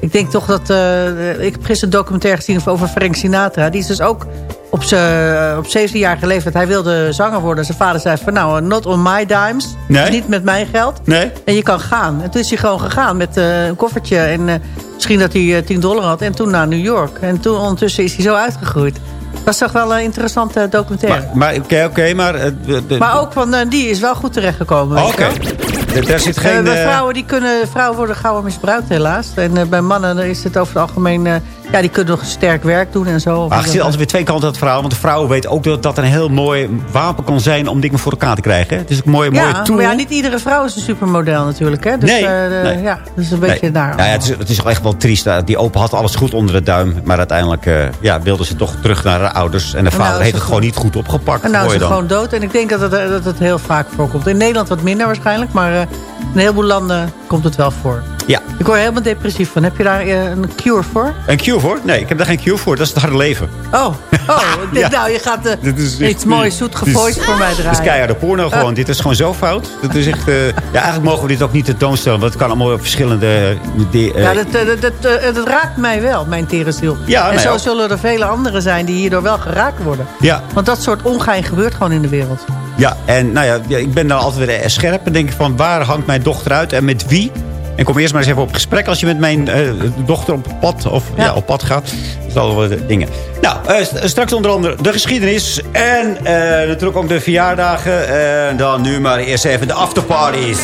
ik denk toch dat... eh, ik heb gisteren een documentaire gezien over Frank Sinatra. Die is dus ook op zijn op 17-jarige leeftijd... hij wilde zanger worden. Zijn vader zei van nou, not on my dimes. Nee. Niet met mijn geld. Nee. En je kan gaan. En toen is hij gewoon gegaan met eh, een koffertje. En eh, misschien dat hij eh, 10 dollar had. En toen naar New York. En toen ondertussen is hij zo uitgegroeid. Dat is toch wel een interessante documentaire. Maar, maar oké, maar... eh, de- Maar ook van, eh, die is wel goed terechtgekomen. Oké. Daar zit Eh, geen... bij eh, vrouwen, die kunnen, vrouwen worden gauw misbruikt helaas. En eh, bij mannen is het over het algemeen... ja, die kunnen nog sterk werk doen en zo. Maar er zit altijd weer twee kanten aan het verhaal. Want de vrouw weet ook dat dat een heel mooi wapen kan zijn... om dingen voor elkaar te krijgen. Het is ook een mooie, mooie ja, tool. maar ja, niet iedere vrouw is een supermodel natuurlijk. Hè? Dus, Nee. Ja, dat is een beetje Nee. daar. Nou ja, het, is, het is echt wel triest. Die opa had alles goed onder de duim. Maar uiteindelijk eh, ja, wilde ze toch terug naar haar ouders. En de nou vader heeft het gewoon niet goed opgepakt. En nou is ze dan. gewoon dood. En ik denk dat het, dat het heel vaak voorkomt. In Nederland wat minder waarschijnlijk. Maar in een heleboel landen komt het wel voor. Ja. Ik word helemaal depressief van. Heb je daar eh, een cure voor? Een cure voor? Nee, ik heb daar geen cure voor. Dat is het harde leven. Oh, oh Ja. nou, je gaat eh, Dit is iets moois zoet is- voor mij draaien. Dit is keiharde porno gewoon. Dit is gewoon zo fout. Dat is echt, eh, ja, eigenlijk mogen we dit ook niet tentoonstellen. Want het kan allemaal op verschillende... eh, die, eh, Ja, dat, eh, dat, dat, eh, dat raakt mij wel, mijn tere ziel. Ja, en mij zo ook. zullen er vele anderen zijn die hierdoor wel geraakt worden. ja, Want dat soort ongein gebeurt gewoon in de wereld. Ja, en nou ja, ik ben dan altijd weer scherp. En denk ik van, waar hangt mijn dochter uit en met wie? En kom eerst maar eens even op gesprek als je met mijn eh, dochter op pad, of, ja. op pad gaat. Dat is al wat dingen. Nou, eh, st- straks onder andere de geschiedenis. En eh, natuurlijk ook de verjaardagen. En dan nu maar eerst even de afterparties.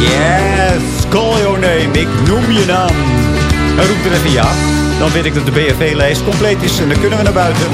Yes, call your name. Ik noem je naam. En roep er even ja. Dan weet ik dat de BFV-lijst compleet is. En dan kunnen we naar buiten.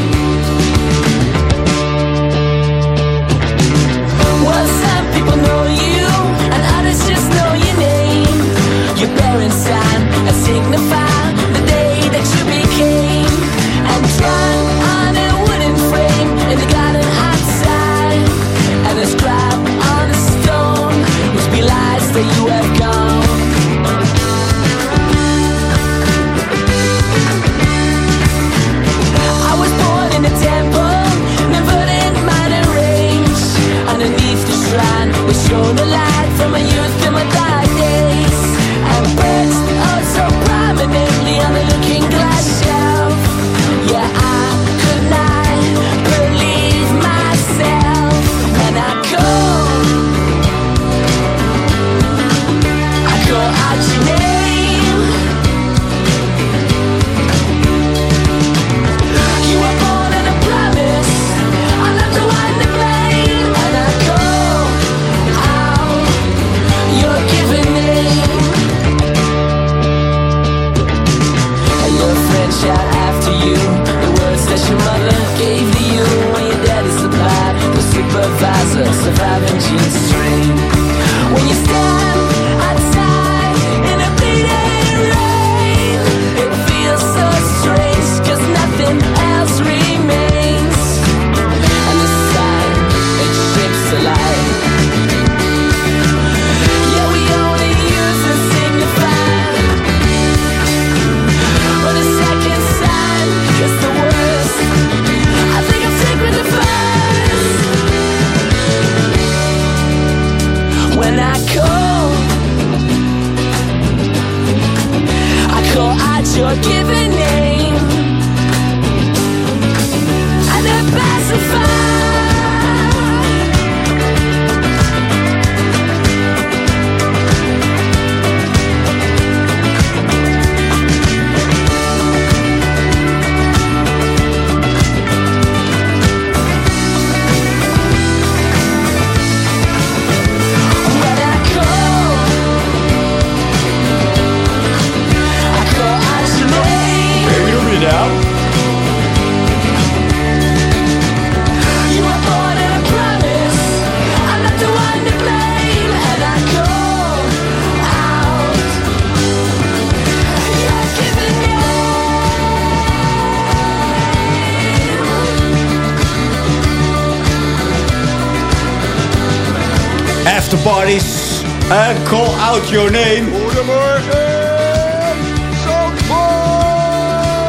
Parties. And call out your name. Goedemorgen.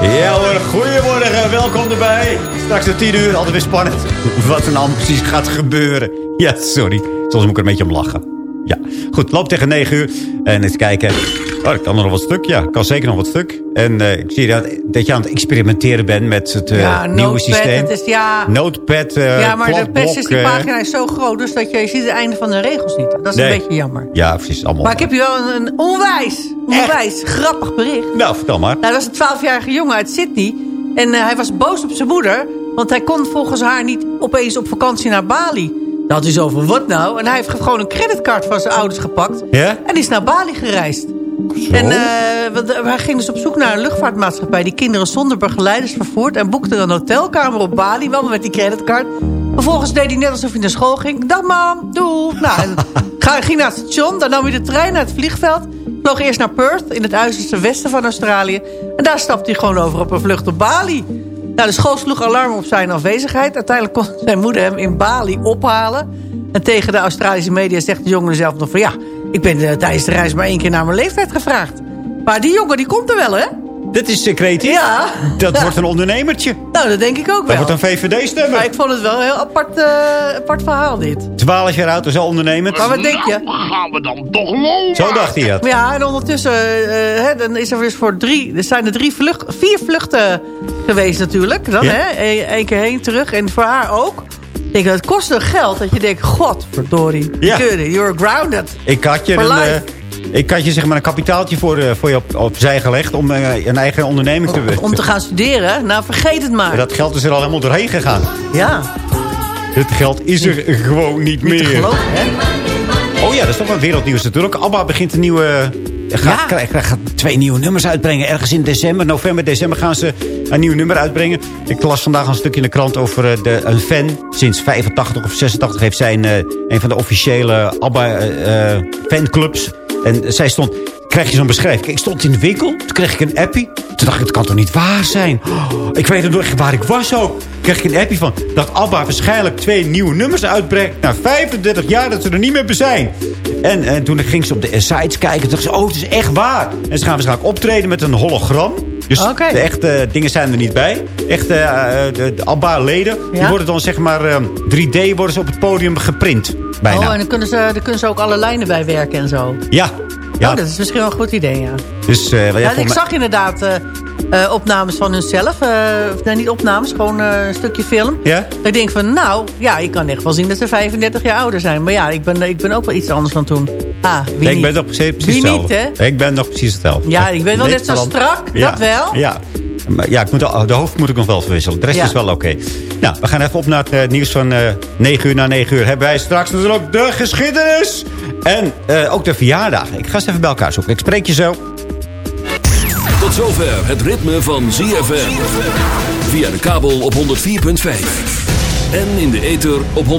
Ja hoor, goedemorgen. Welkom erbij. Straks om 10 uur, altijd weer spannend. Wat er nou precies gaat gebeuren. Ja, sorry. Soms moet ik er een beetje om lachen. Ja, goed. Loop tegen 9 uur. En eens kijken. Oh, ik kan er nog wat stuk. Ja, ik kan zeker nog wat stuk. En eh, ik zie dat, dat je aan het experimenteren bent met het eh, Ja, nieuwe Notepad, systeem. het is ja... Notepad, eh, ja, maar de is die pagina is zo groot, dus dat je, je ziet het einde van de regels niet. Dat is nee. een beetje jammer. Ja, precies. Allemaal. Maar ik heb hier wel een, een onwijs, onwijs grappig bericht. Nou, vertel maar. Nou, dat was een 12-jarige jongen uit Sydney. En hij was boos op zijn moeder. Want hij kon volgens haar niet opeens op vakantie naar Bali. Dat had hij zo van, wat nou? En hij heeft gewoon een creditcard van zijn ouders gepakt. Ja? En is naar Bali gereisd. En want, eh, hij ging dus op zoek naar een luchtvaartmaatschappij... die kinderen zonder begeleiders vervoert... en boekte een hotelkamer op Bali, wel met die creditcard. Vervolgens deed hij net alsof hij naar school ging. Dag mam, doei. Nou, en hij ging naar het station, dan nam hij de trein naar het vliegveld... vloog eerst naar Perth, in het uiterste westen van Australië... en daar stapte hij gewoon over op een vlucht op Bali. Nou, de school sloeg alarm op zijn afwezigheid. Uiteindelijk kon zijn moeder hem in Bali ophalen. En tegen de Australische media zegt de jongen zelf nog van... ja, ik ben eh, tijdens de reis maar één keer naar mijn leeftijd gevraagd. Maar die jongen, die komt er wel, hè? Dit is uh, creatief. Ja. Dat Ja. wordt een ondernemertje. Nou, dat denk ik ook Dat wel. wordt een VVD-stemmer. Maar ik vond het wel een heel apart, eh, apart verhaal, dit. 12 jaar oud, is al ondernemend. Maar wat denk je? gaan we dan toch lopen? Zo dacht hij het. Ja, en ondertussen eh, hè, dan is er dus voor drie... Er zijn er drie vlucht, vier vluchten geweest natuurlijk. Dan, Ja. hè? Eén één keer heen, terug. En voor haar ook. Denk, het kost een geld dat je denkt... Godverdorie, Ja. you're grounded. Ik had je een, eh, ik had je zeg maar een kapitaaltje voor, eh, voor je op, opzij gelegd... om eh, een eigen onderneming te... Om te gaan studeren? Nou, vergeet het maar. Dat geld is er al helemaal doorheen gegaan. Ja, Het geld is er gewoon niet meer. te geloven, hè? Oh ja, dat is toch wel wereldnieuws natuurlijk. ABBA begint een nieuwe... Gaat, krijgt, gaat twee nieuwe nummers uitbrengen. Ergens in december, november, december gaan ze een nieuw nummer uitbrengen. Ik las vandaag een stukje in de krant over eh, de, een fan. Sinds 85 of 86 heeft zij een, eh, een van de officiële ABBA eh, fanclubs. En zij stond... Krijg je zo'n beschrijving. Kijk, ik stond in de winkel. Toen kreeg ik een appie. Toen dacht ik, het kan toch niet waar zijn? Oh, ik weet nog echt waar ik was ook. Toen kreeg ik een appie van dat ABBA waarschijnlijk twee nieuwe nummers uitbrengt. Na 35 jaar dat ze er niet meer zijn. En, en toen ging ze op de sites kijken. Toen dacht ze, oh, het is echt waar. En ze gaan waarschijnlijk optreden met een hologram. Dus de echte dingen zijn er niet bij. Echte eh, de, de ABBA-leden. Die worden dan zeg maar eh, 3D worden ze op het podium geprint. Bijna. Oh, en dan kunnen, ze, dan kunnen ze ook alle lijnen bij werken en zo. Ja. Ja. Oh, dat is misschien wel een goed idee, ja. Dus, wat jij Ja, ik zag inderdaad eh, eh, opnames van hunzelf. nee, niet opnames, gewoon een stukje film. Ja? Dat ik denk van, nou, ja, ik kan echt wel zien dat ze 35 jaar ouder zijn. Maar ja, ik ben, ik ben ook wel iets anders dan toen. Ah, wie Nee, ik ben nog precies, precies Wie niet, hetzelfde. Ik ben nog precies hetzelfde. Ja, ik ben wel net zo strak, dat wel. Ja, maar ja ik moet, de de hoofd moet ik nog wel verwisselen. De rest Ja. is wel oké. Nou, we gaan even op naar het eh, nieuws van eh 9 uur na 9 uur. Hebben wij straks natuurlijk de geschiedenis. En eh, ook de verjaardagen. Ik ga ze even bij elkaar zoeken. Ik spreek je zo. Tot zover het ritme van ZFM. Via de kabel op 104.5. En in de ether op 106.9.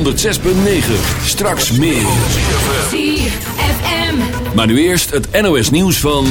Straks meer. ZFM. Maar nu eerst het NOS nieuws van